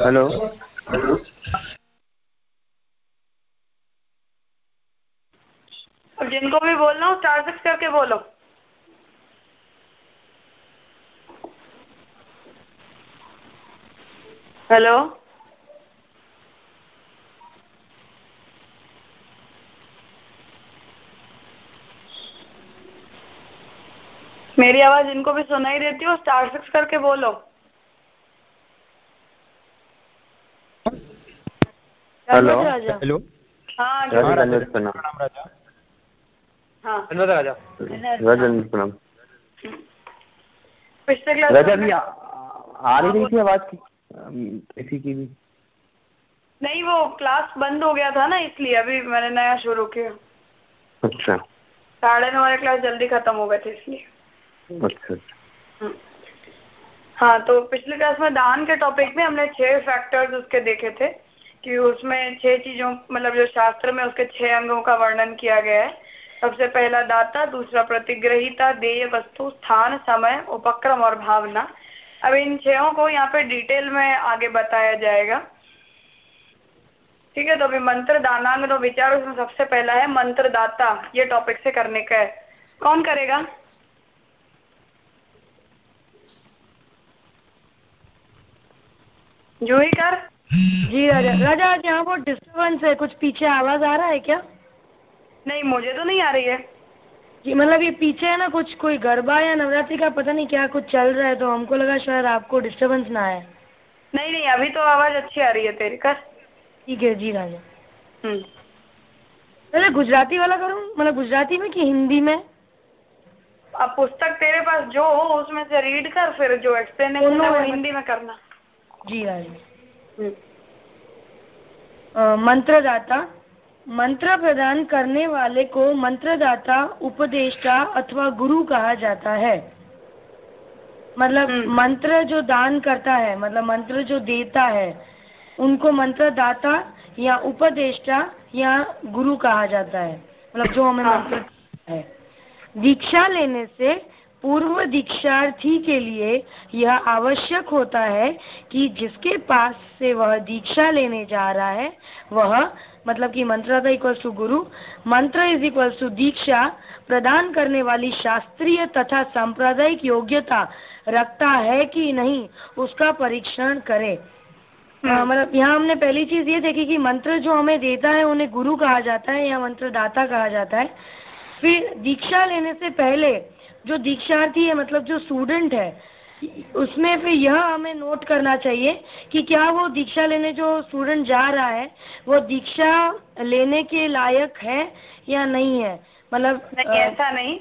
हेलो अब जिनको भी बोलना हो स्टार सिक्स करके बोलो हेलो मेरी आवाज़ इनको भी सुनाई देती हो स्टार सिक्स करके बोलो। हेलो। हेलो। हाँ राजा राजा। हाँ। राजा। राजा। प्रणाम। पिछले क्लास राजा आ, नहीं रही थी आवाज़ की? किसी की भी? नहीं वो क्लास बंद हो गया था ना इसलिए अभी मैंने नया शुरू किया। अच्छा। साढ़े नौ वाले क्लास जल्दी खत्म हो गए थे इसलिए। अच्छा। हाँ तो पिछली क्लास में दान के टॉपिक में हमने छह फैक्टर्स उसके देखे थे कि उसमें छह चीज़ों मतलब जो शास्त्र में उसके छह अंगों का वर्णन किया गया है। सबसे पहला दाता, दूसरा प्रतिग्रहिता, देय वस्तु, स्थान, समय, उपक्रम और भावना। अब इन छहों को यहाँ पे डिटेल में आगे बताया जाएगा। ठीक है तो अभी मंत्र दानांग नो विचार उसमें सबसे पहला है मंत्र दाता ये टॉपिक से करने का है। कौन करेगा? जूही कर। जी राजा राजा आज यहाँ बहुत डिस्टर्बेंस है। कुछ पीछे आवाज़ आ रहा है क्या? नहीं मुझे तो नहीं आ रही है। जी मतलब ये पीछे है ना कुछ कोई गरबा या नवरात्रि का पता नहीं क्या कुछ चल रहा है तो हमको लगा शायद आपको डिस्टरबेंस ना आए। नहीं नहीं अभी तो आवाज़ अच्छी आ रही है तेरी कर ठीक है जी राजा। हम्म गुजराती वाला करूँ मतलब गुजराती में कि हिंदी में? अब पुस्तक तेरे पास जो हो उसमें से रीड कर फिर जो एक्सप्लेन है हिंदी में करना। जी राजा मंत्रदाता। मंत्र प्रदान करने वाले को मंत्रदाता उपदेष्टा अथवा गुरु कहा जाता है। मतलब हम्म। मंत्र जो दान करता है मतलब मंत्र जो देता है उनको मंत्रदाता या उपदेष्टा या गुरु कहा जाता है। मतलब जो हमें हाँ। मंत्र है। दीक्षा लेने से पूर्व दीक्षार्थी के लिए यह आवश्यक होता है कि जिसके पास से वह दीक्षा लेने जा रहा है वह मतलब कि मंत्रदाता इक्वल्स टू गुरु मंत्र इज़ इक्वल्स टू दीक्षा प्रदान करने वाली शास्त्रीय तथा सांप्रदायिक योग्यता रखता है कि नहीं उसका परीक्षण करे। मतलब यहाँ हमने पहली चीज़ ये देखी कि मंत्र जो हमें देता है उन्हें गुरु कहा जाता है या मंत्रदाता कहा जाता है। फिर दीक्षा लेने से पहले जो दीक्षार्थी है मतलब जो स्टूडेंट है उसमें फिर यह हमें नोट करना चाहिए कि क्या वो दीक्षा लेने जो स्टूडेंट जा रहा है वो दीक्षा लेने के लायक है या नहीं है? मतलब नहीं ऐसा नहीं।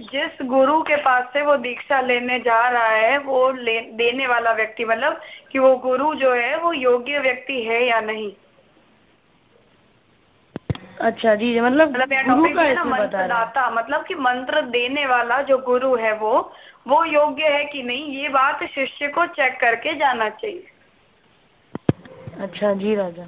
जिस गुरु के पास से वो दीक्षा लेने जा रहा है वो ले, देने वाला व्यक्ति मतलब कि वो गुरु जो है वो योग्य व्यक्ति है या नहीं? अच्छा जी मतलब मतलब यहाँ गुरु का इसमें बता रहा है। मतलब कि मंत्र देने वाला जो गुरु है वो वो योग्य है कि नहीं ये बात शिष्य को चेक करके जाना चाहिए। अच्छा जी राजा।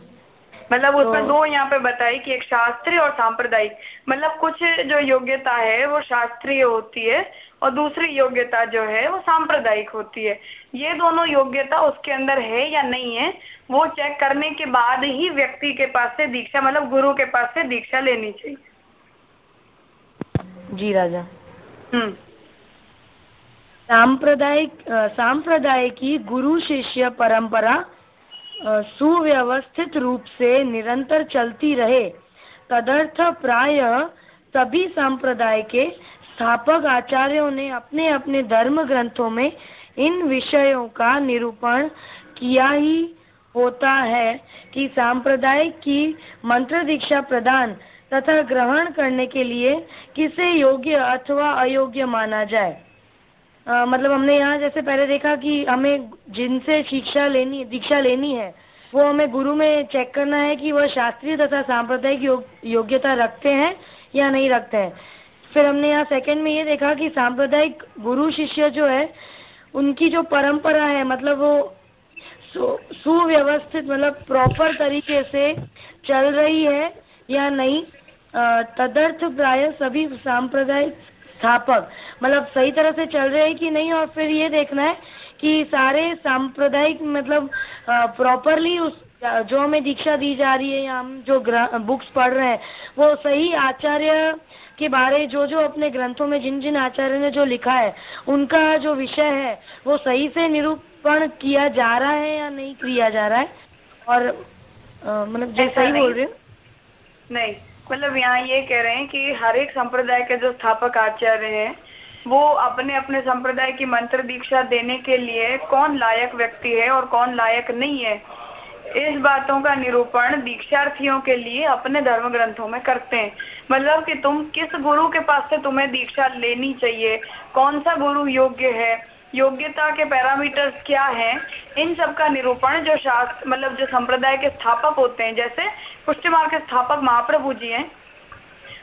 मतलब उसमें तो- दो यहाँ पे बताई कि एक शास्त्रीय और सांप्रदायिक। मतलब कुछ जो योग्यता है वो शास्त्रीय होती है और दूसरी योग्यता जो है वो सांप्रदायिक होती है। ये दोनों योग्यता उसके अंदर है या नहीं है वो चेक करने के बाद ही व्यक्ति के पास से दीक्षा मतलब गुरु के पास से दीक्षा लेनी चाहिए। जी राजा। हम्म। सांप्रदायिक सांप्रदायिकी गुरु शिष्य परंपरा सुव्यवस्थित रूप से निरंतर चलती रहे। तदर्थ प्राय सभी संप्रदाय के स्थापक आचार्यों ने अपने अपने धर्म ग्रंथों में इन विषयों का निरूपण किया ही होता है कि सांप्रदायिक की मंत्र दीक्षा प्रदान तथा ग्रहण करने के लिए किसे योग्य अथवा अयोग्य माना जाए। अ, मतलब हमने यहाँ जैसे पहले देखा कि हमें जिनसे शिक्षा लेनी दीक्षा लेनी है वो हमें गुरु में चेक करना है कि वह शास्त्रीय तथा सांप्रदायिक योग, योग्यता रखते हैं या नहीं रखते हैं। फिर हमने यहाँ सेकंड में ये देखा कि सांप्रदायिक गुरु शिष्य जो है उनकी जो परंपरा है मतलब वो सुव्यवस्थित मतलब प्रॉपर तरीके से चल रही है या नहीं तदर्थ प्राय सभी सांप्रदायिक स्थापक मतलब सही तरह से चल रहे हैं कि नहीं? और फिर ये देखना है कि सारे सांप्रदायिक मतलब प्रॉपरली उस जो हमें दीक्षा दी जा रही है या हम जो बुक्स पढ़ रहे हैं वो सही आचार्य के बारे जो जो अपने ग्रंथों में जिन जिन आचार्य ने जो लिखा है उनका जो विषय है वो सही से निरूपण किया जा रहा है या नहीं किया जा रहा है? और मतलब जो सही बोल रहे हो। नहीं। मतलब यहाँ ये कह रहे हैं कि हर एक संप्रदाय के जो स्थापक आचार्य हैं, वो अपने अपने संप्रदाय की मंत्र दीक्षा देने के लिए कौन लायक व्यक्ति है और कौन लायक नहीं है, इस बातों का निरूपण दीक्षार्थियों के लिए अपने धर्म ग्रंथों में करते हैं। मतलब कि तुम किस गुरु के पास से तुम्हें दीक्षा लेनी चाहिए? कौन सा गुरु योग्य है? योग्यता के पैरामीटर्स क्या है? इन सब का निरूपण जो शास्त्र मतलब जो संप्रदाय के स्थापक होते हैं, जैसे पुष्टि मार्ग के स्थापक महाप्रभु जी हैं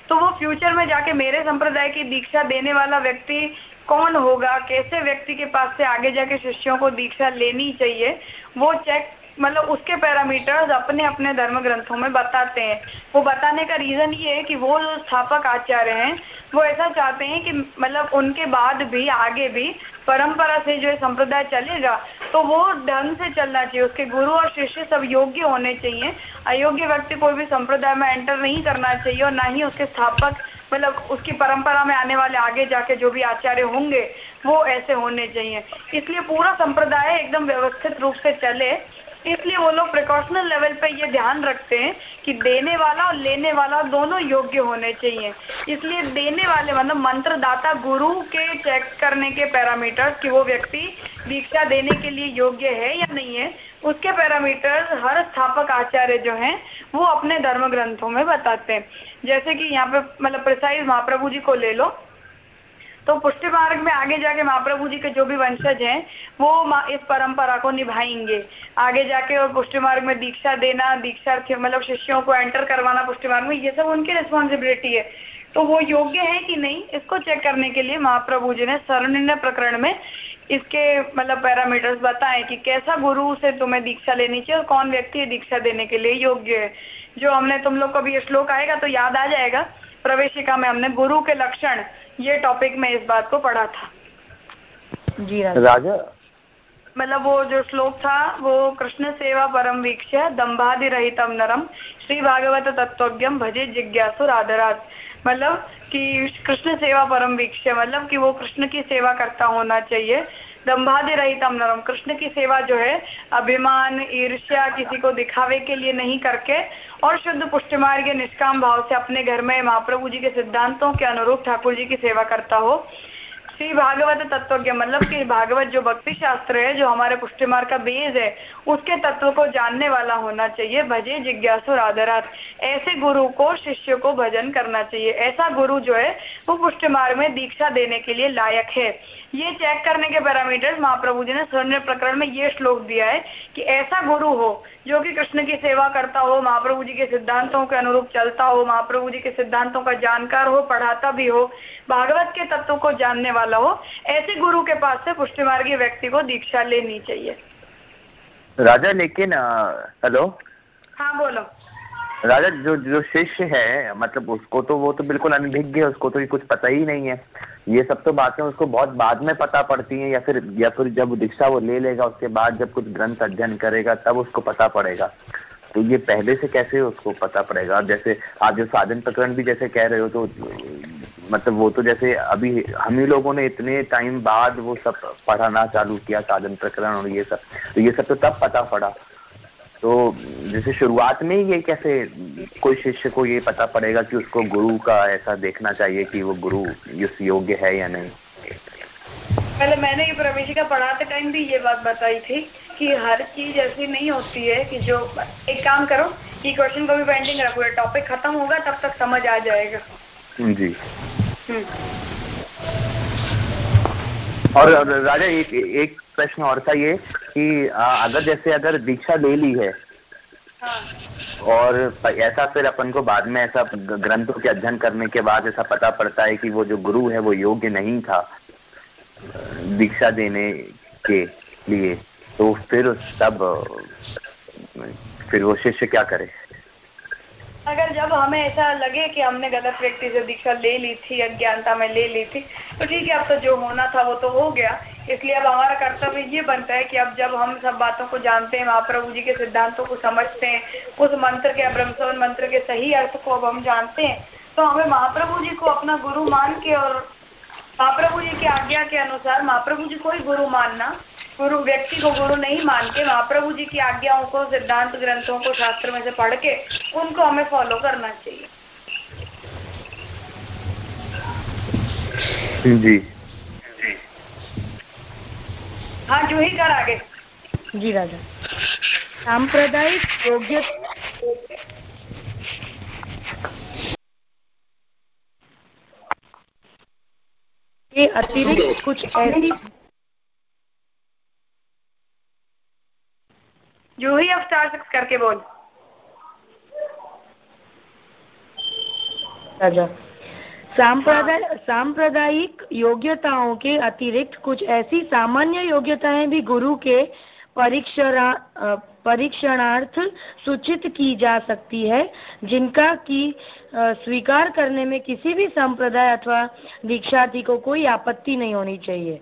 तो वो फ्यूचर में जाके मेरे संप्रदाय की दीक्षा देने वाला व्यक्ति कौन होगा? कैसे व्यक्ति के पास से आगे जाके शिष्यों को दीक्षा लेनी चाहिए? वो चेक मतलब उसके पैरामीटर्स अपने अपने धर्म ग्रंथों में बताते हैं। वो बताने का रीजन ये है कि वो जो स्थापक आचार्य हैं, वो ऐसा चाहते हैं कि मतलब उनके बाद भी, आगे भी परंपरा से जो है संप्रदाय चलेगा तो वो ढंग से चलना चाहिए। उसके गुरु और शिष्य सब योग्य होने चाहिए। अयोग्य व्यक्ति कोई भी संप्रदाय में एंटर नहीं करना चाहिए और ना ही उसके स्थापक मतलब उसकी परंपरा में आने वाले आगे जाके जो भी आचार्य होंगे, वो ऐसे होने चाहिए। इसलिए पूरा संप्रदाय एकदम व्यवस्थित रूप से चले। इसलिए वो लोग प्रिकॉशनल लेवल पे ये ध्यान रखते हैं कि देने वाला और लेने वाला दोनों योग्य होने चाहिए। इसलिए देने वाले मतलब मंत्रदाता गुरु के चेक करने के पैरामीटर्स कि वो व्यक्ति दीक्षा देने के लिए योग्य है या नहीं है, उसके पैरामीटर्स हर स्थापक आचार्य जो हैं, वो अपने धर्म ग्रंथों में बताते हैं। जैसे कि यहाँ पे मतलब प्रिसाइज महाप्रभु जी को ले लो। तो पुष्टि मार्ग में आगे जाके महाप्रभु जी के जो भी वंशज हैं, वो इस परंपरा को निभाएँगे। आगे जाके और पुष्टि मार्ग में दीक्षा देना दीक्षार्थी मतलब शिष्यों को एंटर करवाना पुष्टि मार्ग में, ये सब उनकी रिस्पॉन्सिबिलिटी है। तो वो योग्य है कि नहीं, इसको चेक करने के लिए महाप्रभु जी ने सर्वनिर्णय प्रकरण में इसके मतलब पैरामीटर्स बताए कि कैसा गुरु से तुम्हें दीक्षा लेनी चाहिए और कौन व्यक्ति दीक्षा देने के लिए योग्य है। जो हमने तुम लोग को भी श्लोक आएगा तो याद आ जाएगा। प्रवेशिका में हमने गुरु के लक्षण ये टॉपिक में इस बात को पढ़ा था। जी राजा। मतलब वो जो श्लोक था वो कृष्ण सेवा परम वीक्ष दम्भादि रहितम नरम श्री भागवत तत्वज्ञम भजे जिज्ञासु राधरात मतलब कि कृष्ण सेवा परम वीक्ष मतलब कि वो कृष्ण की सेवा करता होना चाहिए। दम्भादि रहितम नरम। कृष्ण की सेवा जो है, अभिमान, ईर्ष्या किसी को दिखावे के लिए नहीं करके और शुद्ध पुष्टिमार्ग निष्काम भाव से अपने घर में महाप्रभु जी के सिद्धांतों के अनुरूप ठाकुर जी की सेवा करता हो। श्री भागवत तत्व मतलब कि भागवत जो भक्ति शास्त्र है, जो हमारे पुष्टिमार का बेज है, उसके तत्व को जानने वाला होना चाहिए। भजे, जिज्ञासु, राधरात, ऐसे गुरु को, शिष्य को भजन करना चाहिए। ऐसा गुरु जो है, वो पुष्टिमार्ग में दीक्षा देने के लिए लायक है। ये चेक करने के पैरामीटर्स महाप्रभु जी ने स्वर्ण प्रकरण में ये श्लोक दिया है कि ऐसा गुरु हो जो कि कृष्ण की सेवा करता हो महाप्रभु जी के सिद्धांतों के अनुरूप चलता हो महाप्रभु जी के सिद्धांतों का जानकार हो पढ़ाता भी हो भागवत के तत्व को जानने वाला हो ऐसे गुरु के पास से पुष्टि मार्गी व्यक्ति को दीक्षा लेनी चाहिए। राजा लेकिन हेलो हाँ बोलो। राजा, जो जो शिष्य है मतलब उसको तो वो तो बिल्कुल अनभिज्ञ है, उसको तो ये कुछ पता ही नहीं है। ये सब तो बातें उसको बहुत बाद में पता पड़ती हैं, या फिर या फिर जब दीक्षा वो ले लेगा, उसके बाद जब कुछ ग्रंथ अध्ययन करेगा, तब उसको पता पड़ेगा। तो ये पहले से कैसे उसको पता पड़ेगा? अब जैसे, आप जो साधन प्रकरण भी जैसे कह रहे हो तो मतलब वो तो जैसे अभी हम ही लोगों ने इतने टाइम बाद वो सब पढ़ाना चालू किया, साधन प्रकरण और ये सब। तो ये सब तो तब पता पड़ा। तो जैसे शुरुआत में ही ये कैसे कोई शिष्य को ये पता पड़ेगा कि उसको गुरु का ऐसा देखना चाहिए कि वो गुरु इस योग्य है या नहीं? पहले मैंने ये प्रवेशिका पढ़ाते टाइम भी ये बात बताई थी कि हर चीज़ ऐसी नहीं होती है कि जो एक काम करो कि क्वेश्चन को भी पेंडिंग रखो टॉपिक खत्म होगा तब तक समझ आ जाएगा। जी। हम्म। और राजा एक एक प्रश्न और था ये कि अगर जैसे अगर दीक्षा ले ली है हाँ। और ऐसा फिर अपन को बाद में ऐसा ग्रंथों के अध्ययन करने के बाद ऐसा पता पड़ता है कि वो जो गुरु है वो योग्य नहीं था दीक्षा देने के लिए तो फिर तब फिर वो शिष्य क्या करे अगर जब हमें ऐसा लगे कि हमने गलत व्यक्ति से दीक्षा ले ली थी, अज्ञानता में ले ली थी तो ठीक है, अब तो जो होना था वो तो हो गया। इसलिए अब हमारा कर्तव्य ये बनता है कि अब जब हम सब बातों को जानते हैं, महाप्रभु जी के सिद्धांतों को समझते हैं, उस मंत्र के ब्रह्मसवन मंत्र के सही अर्थ को अब हम जानते हैं तो हमें महाप्रभु जी को अपना गुरु मान के और महाप्रभु जी की आज्ञा के अनुसार महाप्रभु जी को ही गुरु मानना गुरु व्यक्ति को गुरु नहीं मान के महाप्रभु जी की आज्ञाओं को सिद्धांत ग्रंथों को शास्त्र में से पढ़ के उनको हमें फॉलो करना चाहिए। जी। हाँ जो ही कर आगे। जी राजा। सांप्रदायिक योग्य के अतिरिक्त कुछ ऐसी जो ही अब स्टार सिक्स करके बोल। राजा सांप्रदाय सांप्रदायिक योग्यताओं के अतिरिक्त कुछ ऐसी सामान्य योग्यताएँ भी गुरु के परीक्षणा परीक्षणार्थ सूचित की जा सकती है, जिनका की स्वीकार करने में किसी भी संप्रदाय अथवा दीक्षार्थी को कोई आपत्ति नहीं होनी चाहिए।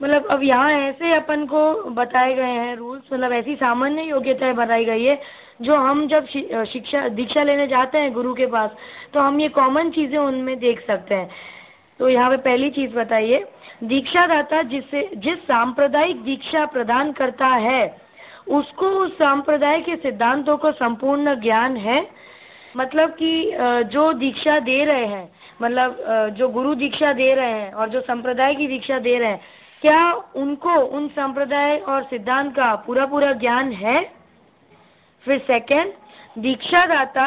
मतलब अब यहाँ ऐसे अपन को बताए गए हैं रूल्स मतलब ऐसी सामान्य योग्यताएँ बताई गई है, जो हम जब शिक्षा, दीक्षा लेने जाते हैं गुरु के पास तो हम ये कॉमन चीज़ें उनमें देख सकते हैं। तो यहाँ पे पहली चीज़ बताइए, दीक्षादाता जिससे जिस सांप्रदायिक दीक्षा प्रदान करता है उसको उस सांप्रदाय के सिद्धांतों को संपूर्ण ज्ञान है। मतलब कि जो दीक्षा दे रहे हैं मतलब जो गुरु दीक्षा दे रहे हैं और जो संप्रदाय की दीक्षा दे रहे हैं, क्या उनको, उन संप्रदाय और सिद्धांत का पूरा पूरा ज्ञान है? फिर सेकंड दीक्षादाता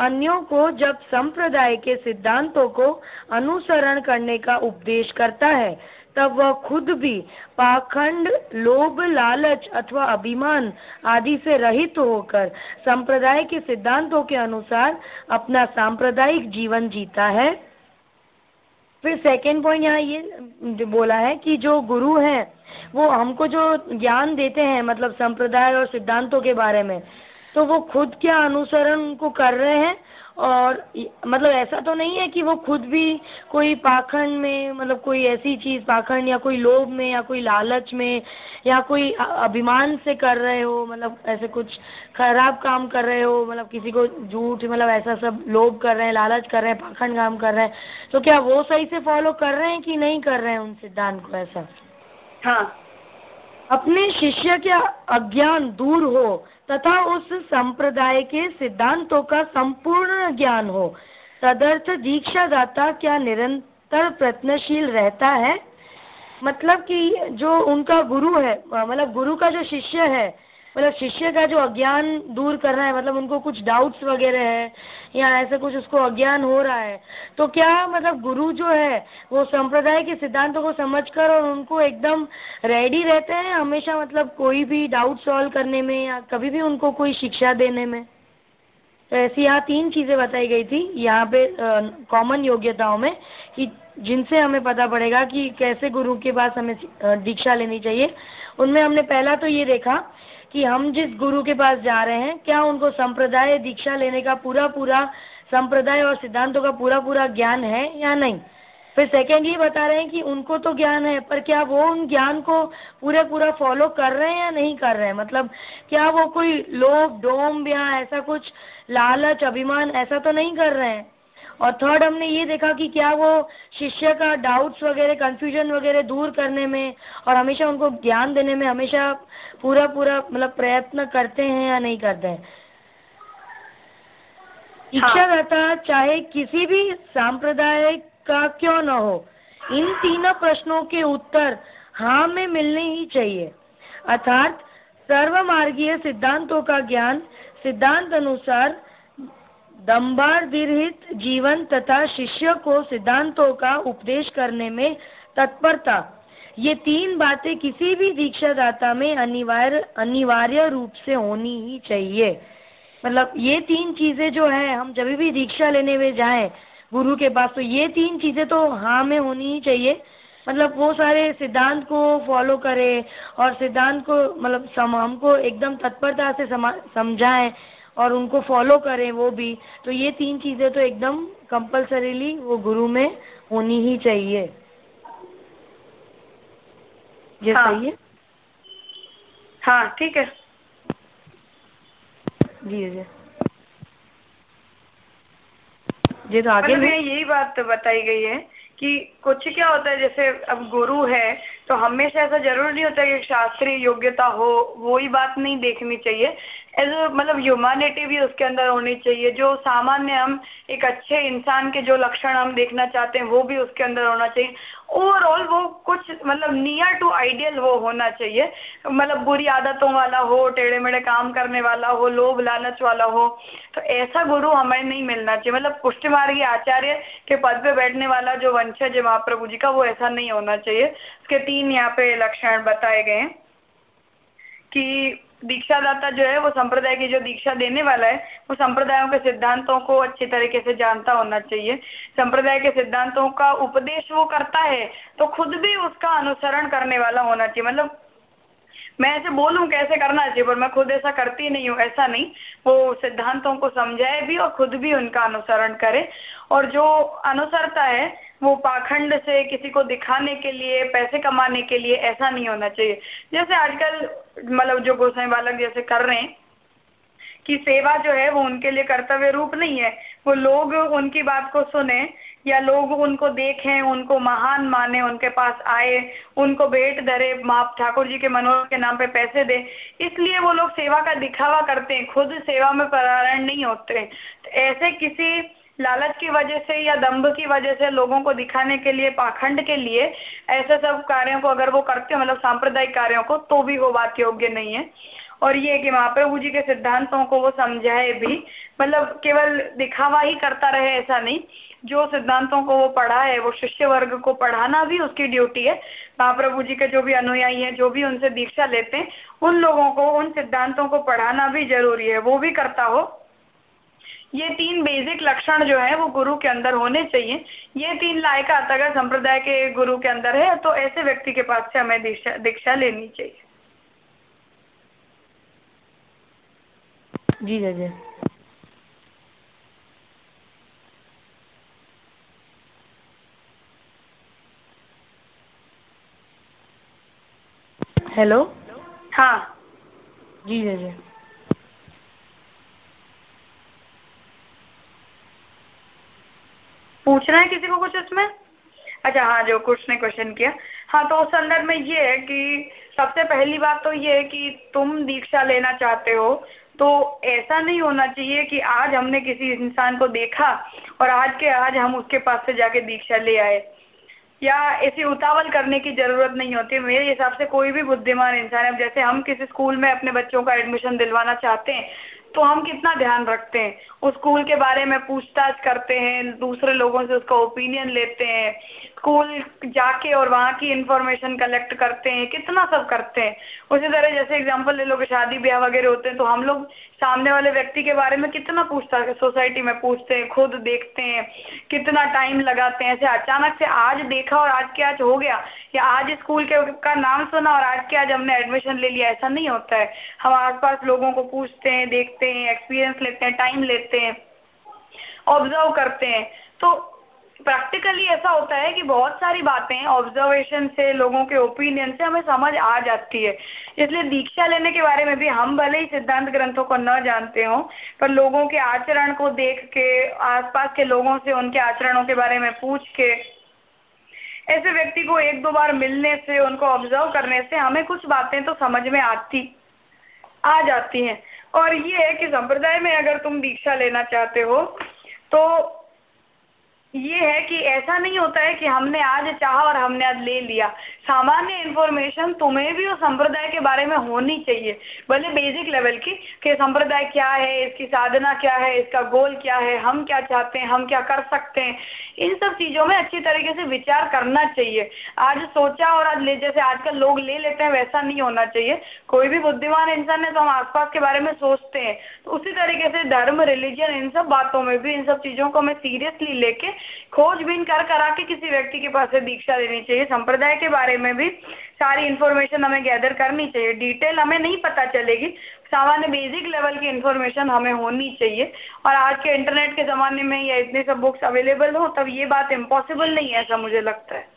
अन्यों को जब संप्रदाय के सिद्धांतों को अनुसरण करने का उपदेश करता है तब वह खुद भी पाखंड, लोभ, लालच अथवा अभिमान आदि से रहित होकर संप्रदाय के सिद्धांतों के अनुसार अपना सांप्रदायिक जीवन जीता है। फिर सेकेंड पॉइंट यहाँ ये बोला है कि जो गुरु हैं, वो हमको जो ज्ञान देते हैं मतलब संप्रदाय और सिद्धांतों के बारे में तो वो खुद क्या अनुसरण को कर रहे हैं? और मतलब ऐसा तो नहीं है कि वो खुद भी कोई पाखंड में मतलब कोई ऐसी चीज़ पाखंड या कोई लोभ में या कोई लालच में या कोई अभिमान से कर रहे हो मतलब ऐसे कुछ खराब काम कर रहे हो मतलब किसी को झूठ मतलब ऐसा सब लोभ कर रहे हैं लालच कर रहे हैं पाखंड काम कर रहे हैं तो क्या वो सही से फॉलो कर रहे हैं कि नहीं कर रहे हैं उन सिद्धांत को ऐसा? हाँ। अपने शिष्य के अज्ञान दूर हो तथा उस संप्रदाय के सिद्धांतों का संपूर्ण ज्ञान हो। तदर्थ दीक्षा दाता क्या निरंतर प्रयत्नशील रहता है? मतलब कि जो उनका गुरु है मतलब गुरु का जो शिष्य है मतलब शिष्य का जो अज्ञान दूर कर रहा है मतलब उनको कुछ डाउट्स वगैरह है, या ऐसा कुछ उसको अज्ञान हो रहा है तो क्या मतलब गुरु जो है, वो संप्रदाय के सिद्धांतों को समझकर और उनको एकदम रेडी रहते हैं हमेशा मतलब कोई भी डाउट सॉल्व करने में या कभी भी उनको कोई शिक्षा देने में? तो ऐसी यहाँ तीन चीज़ें बताई गई थी, यहाँ पे कॉमन योग्यताओं में, कि जिनसे हमें पता पड़ेगा कि कैसे गुरु के पास हमें दीक्षा लेनी चाहिए। उनमें हमने पहला तो ये देखा कि हम जिस गुरु के पास जा रहे हैं, क्या उनको संप्रदाय, दीक्षा लेने का पूरा पूरा संप्रदाय और सिद्धांतों का पूरा पूरा ज्ञान है या नहीं? फिर सेकेंड ये बता रहे हैं कि उनको तो ज्ञान है, पर क्या वो उन ज्ञान को पूरे पूरा फॉलो कर रहे हैं या नहीं कर रहे हैं? मतलब क्या वो कोई लोभ, डोम या ऐसा कुछ लालच, अभिमान, ऐसा तो नहीं कर रहे हैं? और थर्ड हमने ये देखा कि क्या वो शिष्य का डाउट्स वगैरह कंफ्यूजन वगैरह दूर करने में और हमेशा उनको ज्ञान देने में हमेशा पूरा पूरा मतलब प्रयत्न करते हैं या नहीं करते हैं इच्छा रहता हाँ। चाहे किसी भी सांप्रदाय का क्यों न हो इन तीनों प्रश्नों के उत्तर हाँ में मिलने ही चाहिए अर्थात सर्वमार्गीय सिद्धांतों का ज्ञान सिद्धांत अनुसार दम्बार्दित जीवन तथा शिष्य को सिद्धांतों का उपदेश करने में तत्परता। ये तीन बातें किसी भी दीक्षा दाता में अनिवार्य अनिवार्य रूप से होनी ही चाहिए। मतलब ये तीन चीज़ें जो है, हम जब भी दीक्षा लेने में जाए गुरु के पास तो ये तीन चीज़ें तो हाँ में होनी ही चाहिए। मतलब वो सारे सिद्धांत को फॉलो करे और सिद्धांत को मतलब हमको एकदम तत्परता से समझाए। और उनको फॉलो करें वो भी। तो ये तीन चीज़ें तो एकदम कंपल्सरीली वो गुरु में होनी ही चाहिए। ये हाँ. सही है? हाँ ठीक है। जी जी। जी तो आगे मतलब यही बात तो बताई गई है कि कुछ क्या होता है जैसे अब गुरु है तो हमेशा ऐसा ज़रूर नहीं होता कि शास्त्रीय योग्यता हो वो ही बात नहीं देखनी चाहिए। एज मतलब ह्यूमैनिटी भी उसके अंदर होनी चाहिए। जो सामान्य हम, एक अच्छे इंसान के जो लक्षण हम देखना चाहते हैं, वो भी उसके अंदर होना चाहिए। ओवरऑल वो कुछ मतलब नियर टू आइडियल वो होना चाहिए। मतलब बुरी आदतों वाला हो टेढ़े मेढ़े काम करने वाला हो, लोभ लालच वाला हो तो ऐसा गुरु हमें नहीं मिलना चाहिए। मतलब पुष्टि मार्गी आचार्य के पद पे बैठने वाला जो वंशज है महाप्रभु जी का, वो ऐसा नहीं होना चाहिए। उसके तीन यहाँ पे लक्षण बताए गए कि दीक्षादाता जो है, वो संप्रदाय की जो दीक्षा देने वाला है, वो संप्रदायों के सिद्धांतों को अच्छी तरीके से जानता होना चाहिए। संप्रदाय के सिद्धांतों का उपदेश वो करता है तो खुद भी उसका अनुसरण करने वाला होना चाहिए। मतलब मैं ऐसे बोलूँ, कैसे करना चाहिए? पर मैं खुद ऐसा करती नहीं हूँ, ऐसा नहीं। वो सिद्धांतों को समझाए भी और खुद भी उनका अनुसरण करे। और जो अनुसरता है, वो पाखंड से किसी को दिखाने के लिए, पैसे कमाने के लिए ऐसा नहीं होना चाहिए। जैसे आजकल मतलब जो गोसाई बालक जैसे कर रहे हैं, कि सेवा जो है, वो उनके लिए कर्तव्य रूप नहीं है। वो लोग उनकी बात को सुने या लोग उनको देखें, उनको महान माने, उनके पास आए, उनको भेंट धरे माप ठाकुर जी के मनोरथ के नाम पे पैसे दे। इसलिए वो लोग सेवा का दिखावा करते हैं, खुद सेवा में परायण नहीं होते। तो ऐसे किसी लालच की वजह से या दम्भ की वजह से लोगों को दिखाने के लिए, पाखंड के लिए, ऐसे सब कार्यों को अगर वो करते हो मतलब सांप्रदायिक कार्यों को तो भी वो बात योग्य नहीं है। और ये कि महाप्रभु जी के सिद्धांतों को वो समझाए भी। मतलब केवल दिखावा ही करता रहे ऐसा नहीं। जो सिद्धांतों को वो पढ़ा है, वो शिष्य वर्ग को पढ़ाना भी उसकी ड्यूटी है। महाप्रभु जी के जो भी अनुयायी हैं, जो भी उनसे दीक्षा लेते हैं, उन लोगों को, उन सिद्धांतों को पढ़ाना भी ज़रूरी है, वो भी करता हो। ये तीन बेसिक लक्षण जो है, वो गुरु के अंदर होने चाहिए। ये तीन लायकात अगर संप्रदाय के गुरु के अंदर है तो ऐसे व्यक्ति के पास से हमें दीक्षा दीक्षा लेनी चाहिए। जी जय हेलो हाँ। जी जय जय पूछना है किसी को कुछ इसमें? अच्छा हाँ जो कुछ ने क्वेश्चन किया। हाँ तो उस संदर्भ में ये है कि सबसे पहली बात तो ये है कि तुम दीक्षा लेना चाहते हो तो ऐसा नहीं होना चाहिए कि आज हमने किसी इंसान को देखा और आज के आज हम उसके पास से जाके दीक्षा ले आए। या ऐसी उतावल करने की ज़रूरत नहीं होती। मेरे हिसाब से कोई भी बुद्धिमान इंसान है जैसे हम किसी स्कूल में अपने बच्चों का एडमिशन दिलवाना चाहते हैं तो हम कितना ध्यान रखते हैं? उस स्कूल के बारे में पूछताछ करते हैं, दूसरे लोगों से उसका ओपिनियन लेते हैं। स्कूल जाके और वहाँ की इंफॉर्मेशन कलेक्ट करते हैं, कितना सब करते हैं। उसी तरह जैसे एग्ज़ाम्पल ले लो कि शादी ब्याह वगैरह होते हैं तो हम लोग सामने वाले व्यक्ति के बारे में कितना पूछता है? सोसाइटी में पूछते हैं, खुद देखते हैं, कितना टाइम लगाते हैं? ऐसे अचानक से आज देखा और आज के आज हो गया या आज स्कूल के का नाम सुना और आज के आज हमने एडमिशन ले लिया। ऐसा नहीं होता है। हम आसपास लोगों को पूछते हैं, देखते हैं एक्सपीरियंस लेते हैं टाइम लेते हैं ऑब्ज़र्व करते हैं। तो प्रैक्टिकली ऐसा होता है कि बहुत सारी बातें ऑब्जर्वेशन से, लोगों के ओपिनियन से हमें समझ आ जाती है। इसलिए दीक्षा लेने के बारे में भी हम भले ही सिद्धांत ग्रंथों को न जानते हो, पर लोगों के आचरण को देख के, आसपास के लोगों से, उनके आचरणों के बारे में पूछ के, ऐसे व्यक्ति को एक दो बार मिलने से, उनको ऑब्ज़र्व करने से हमें कुछ बातें तो समझ में आती, आ जाती हैं। और ये है कि संप्रदाय में अगर तुम दीक्षा लेना चाहते हो तो ये है कि ऐसा नहीं होता है कि हमने आज चाहा और हमने आज ले लिया सामान्य इंफॉर्मेशन तुम्हें भी उस संप्रदाय के बारे में होनी चाहिए। भले बेसिक लेवल की, कि संप्रदाय क्या है, इसकी साधना क्या है, इसका गोल क्या है, हम क्या चाहते हैं, हम क्या कर सकते हैं। इन सब चीज़ों में अच्छी तरीके से विचार करना चाहिए। आज सोचा और आज ले, जैसे आजकल लोग ले लेते हैं, वैसा नहीं होना चाहिए। कोई भी बुद्धिमान इंसान है तो हम आसपास के बारे में सोचते हैं। तो उसी तरीके से धर्म रिलीजन इन सब बातों में भी, इन सब चीज़ों को हमें सीरियसली लेके खोजबीन कर, करा के किसी व्यक्ति के पास से दीक्षा लेनी चाहिए। संप्रदाय के बारे में भी सारी इंफॉर्मेशन हमें गैदर करनी चाहिए। डिटेल हमें नहीं पता चलेगी। सामान्य बेसिक लेवल की इंफॉर्मेशन हमें होनी चाहिए। और आज के इंटरनेट के ज़माने में या इतने सब बुक्स अवेलेबल हो, तब ये बात इम्पॉसिबल नहीं है, ऐसा मुझे लगता है।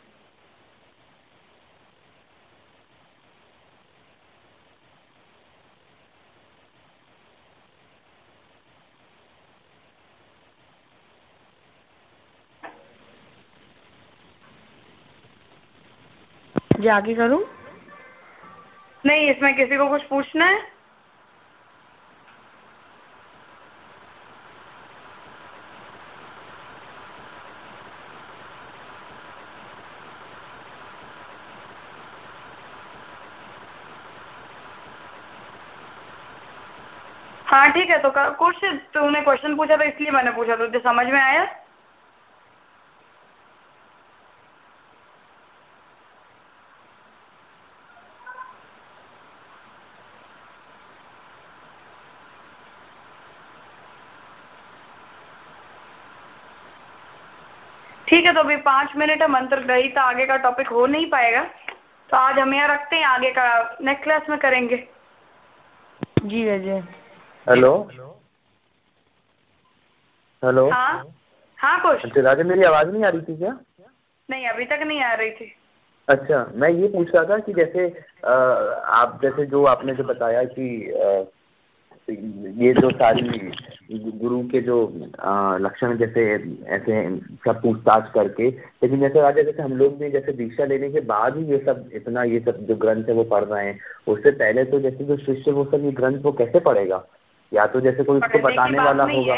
जी आगे करूँ? नहीं, इसमें किसी को कुछ पूछना है? हाँ ठीक है तो कुछ तूने क्वेश्चन पूछा था इसलिए मैंने पूछा, तुझे समझ में आया? ठीक है तो अभी पाँच मिनट है मंत्र गई तो आगे का टॉपिक हो नहीं पाएगा। तो आज हम यहाँ रखते हैं आगे का नेक्स्ट क्लास में करेंगे। जी अजय। हेलो हेलो हाँ? हाँ कुछ? राजा मेरी आवाज़ नहीं आ रही थी क्या? नहीं अभी तक नहीं आ रही थी। अच्छा मैं ये पूछ रहा था कि जैसे आ, आप जैसे जो आपने जो बताया कि आ, ये जो सारी गुरु के जो लक्षण जैसे ऐसे सब पूछताछ करके लेकिन जैसे राजा जैसे हम लोग भी जैसे दीक्षा लेने के बाद ही ये सब इतना ये सब जो ग्रंथ है वो पढ़ रहे हैं उससे पहले तो जैसे जो शिष्य वो सब ये ग्रंथ वो कैसे पढ़ेगा? या तो जैसे कोई उसको बताने वाला होगा।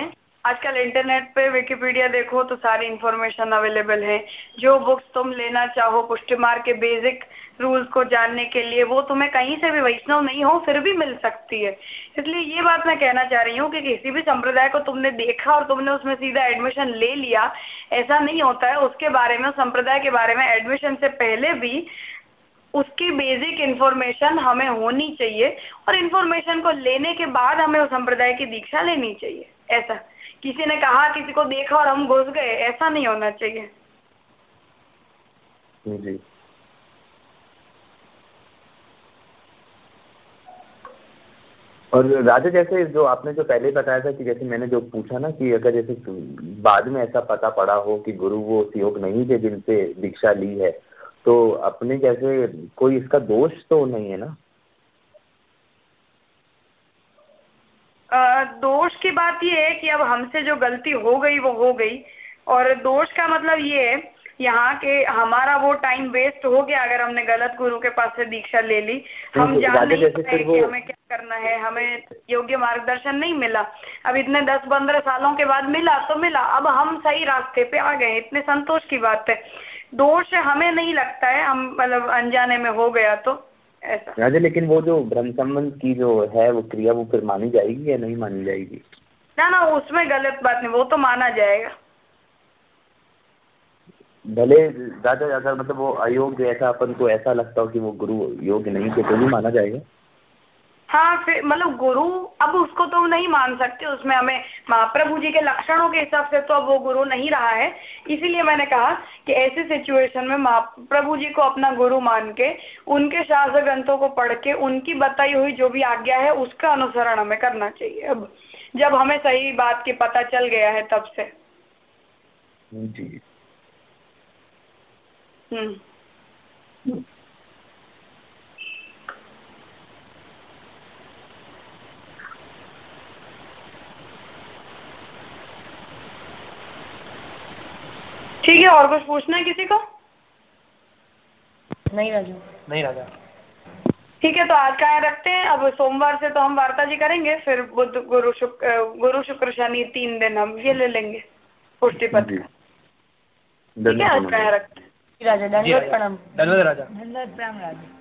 आजकल इंटरनेट पे विकिपीडिया देखो तो सारी इंफॉर्मेशन अवेलेबल है। जो बुक्स तुम लेना चाहो पुष्टि मार्ग के बेसिक रूल्स को जानने के लिए, वो तुम्हें कहीं से भी वैष्णव नहीं हो, फिर भी मिल सकती है। इसलिए ये बात मैं कहना चाह रही हूँ कि किसी भी संप्रदाय को तुमने देखा और तुमने उसमें सीधा एडमिशन ले लिया, ऐसा नहीं होता है। उसके बारे में संप्रदाय के बारे में एडमिशन से पहले भी उसकी बेसिक इन्फॉर्मेशन हमें होनी चाहिए और इन्फॉर्मेशन को लेने के बाद हमें उस संप्रदाय की दीक्षा लेनी चाहिए। ऐसा। किसी ने कहा, किसी को देखा और हम घुस गए। ऐसा नहीं होना चाहिए। जी। और राजा, जैसे जो आपने जो पहले बताया था कि जैसे मैंने जो पूछा ना कि अगर जैसे बाद में ऐसा पता पड़ा हो कि गुरु वो योग नहीं थे जिनसे दीक्षा ली है तो अपने जैसे कोई इसका दोष तो नहीं है ना? दोष की बात ये है कि अब हमसे जो गलती हो गई वो हो गई। और दोष का मतलब ये है यहाँ के हमारा वो टाइम वेस्ट हो गया अगर हमने गलत गुरु के पास से दीक्षा ले ली। हम जान नहीं पाए कि हमें क्या करना है हमें योग्य मार्गदर्शन नहीं मिला। अब इतने दस पंद्रह सालों के बाद मिला तो मिला अब हम सही रास्ते पे आ गए इतने संतोष की बात है। दोष हमें नहीं लगता है हम मतलब अनजाने में हो गया तो। राजा लेकिन वो जो ब्रह्म संबंध की जो है वो क्रिया वो फिर मानी जाएगी या नहीं मानी जाएगी? ना ना उसमें गलत बात नहीं वो तो माना जाएगा। भले राजा अगर मतलब वो अयोग्य ऐसा अपन को ऐसा लगता हो कि वो गुरु योग्य नहीं थे तो भी माना जाएगा? हाँ फिर मतलब गुरु अब उसको तो नहीं मान सकते उसमें हमें महाप्रभु जी के लक्षणों के हिसाब से तो अब वो गुरु नहीं रहा है। इसीलिए मैंने कहा कि ऐसे सिचुएशन में महाप्रभु जी को अपना गुरु मान के उनके शास्त्र ग्रंथों को पढ़ के उनकी बताई हुई जो भी आज्ञा है उसका अनुसरण हमें करना चाहिए। अब जब हमें सही बात की पता चल गया है तब से। जी। हम्म। ठीक है और कुछ पूछना है किसी को? नहीं राजू। नहीं राजा। ठीक है तो आज का यहाँ रखते हैं। अब सोमवार से तो हम वार्ता जी करेंगे फिर बुद्ध गुरु शुक्र गुरु शुक्र शनि तीन दिन हम ये ले लेंगे पुष्टि पत्र। ठीक है आज का यहाँ रखते हैं। राजा धन्यवाद प्रणाम। धन्यवाद राजा। धन्यवाद प्रणाम राजा।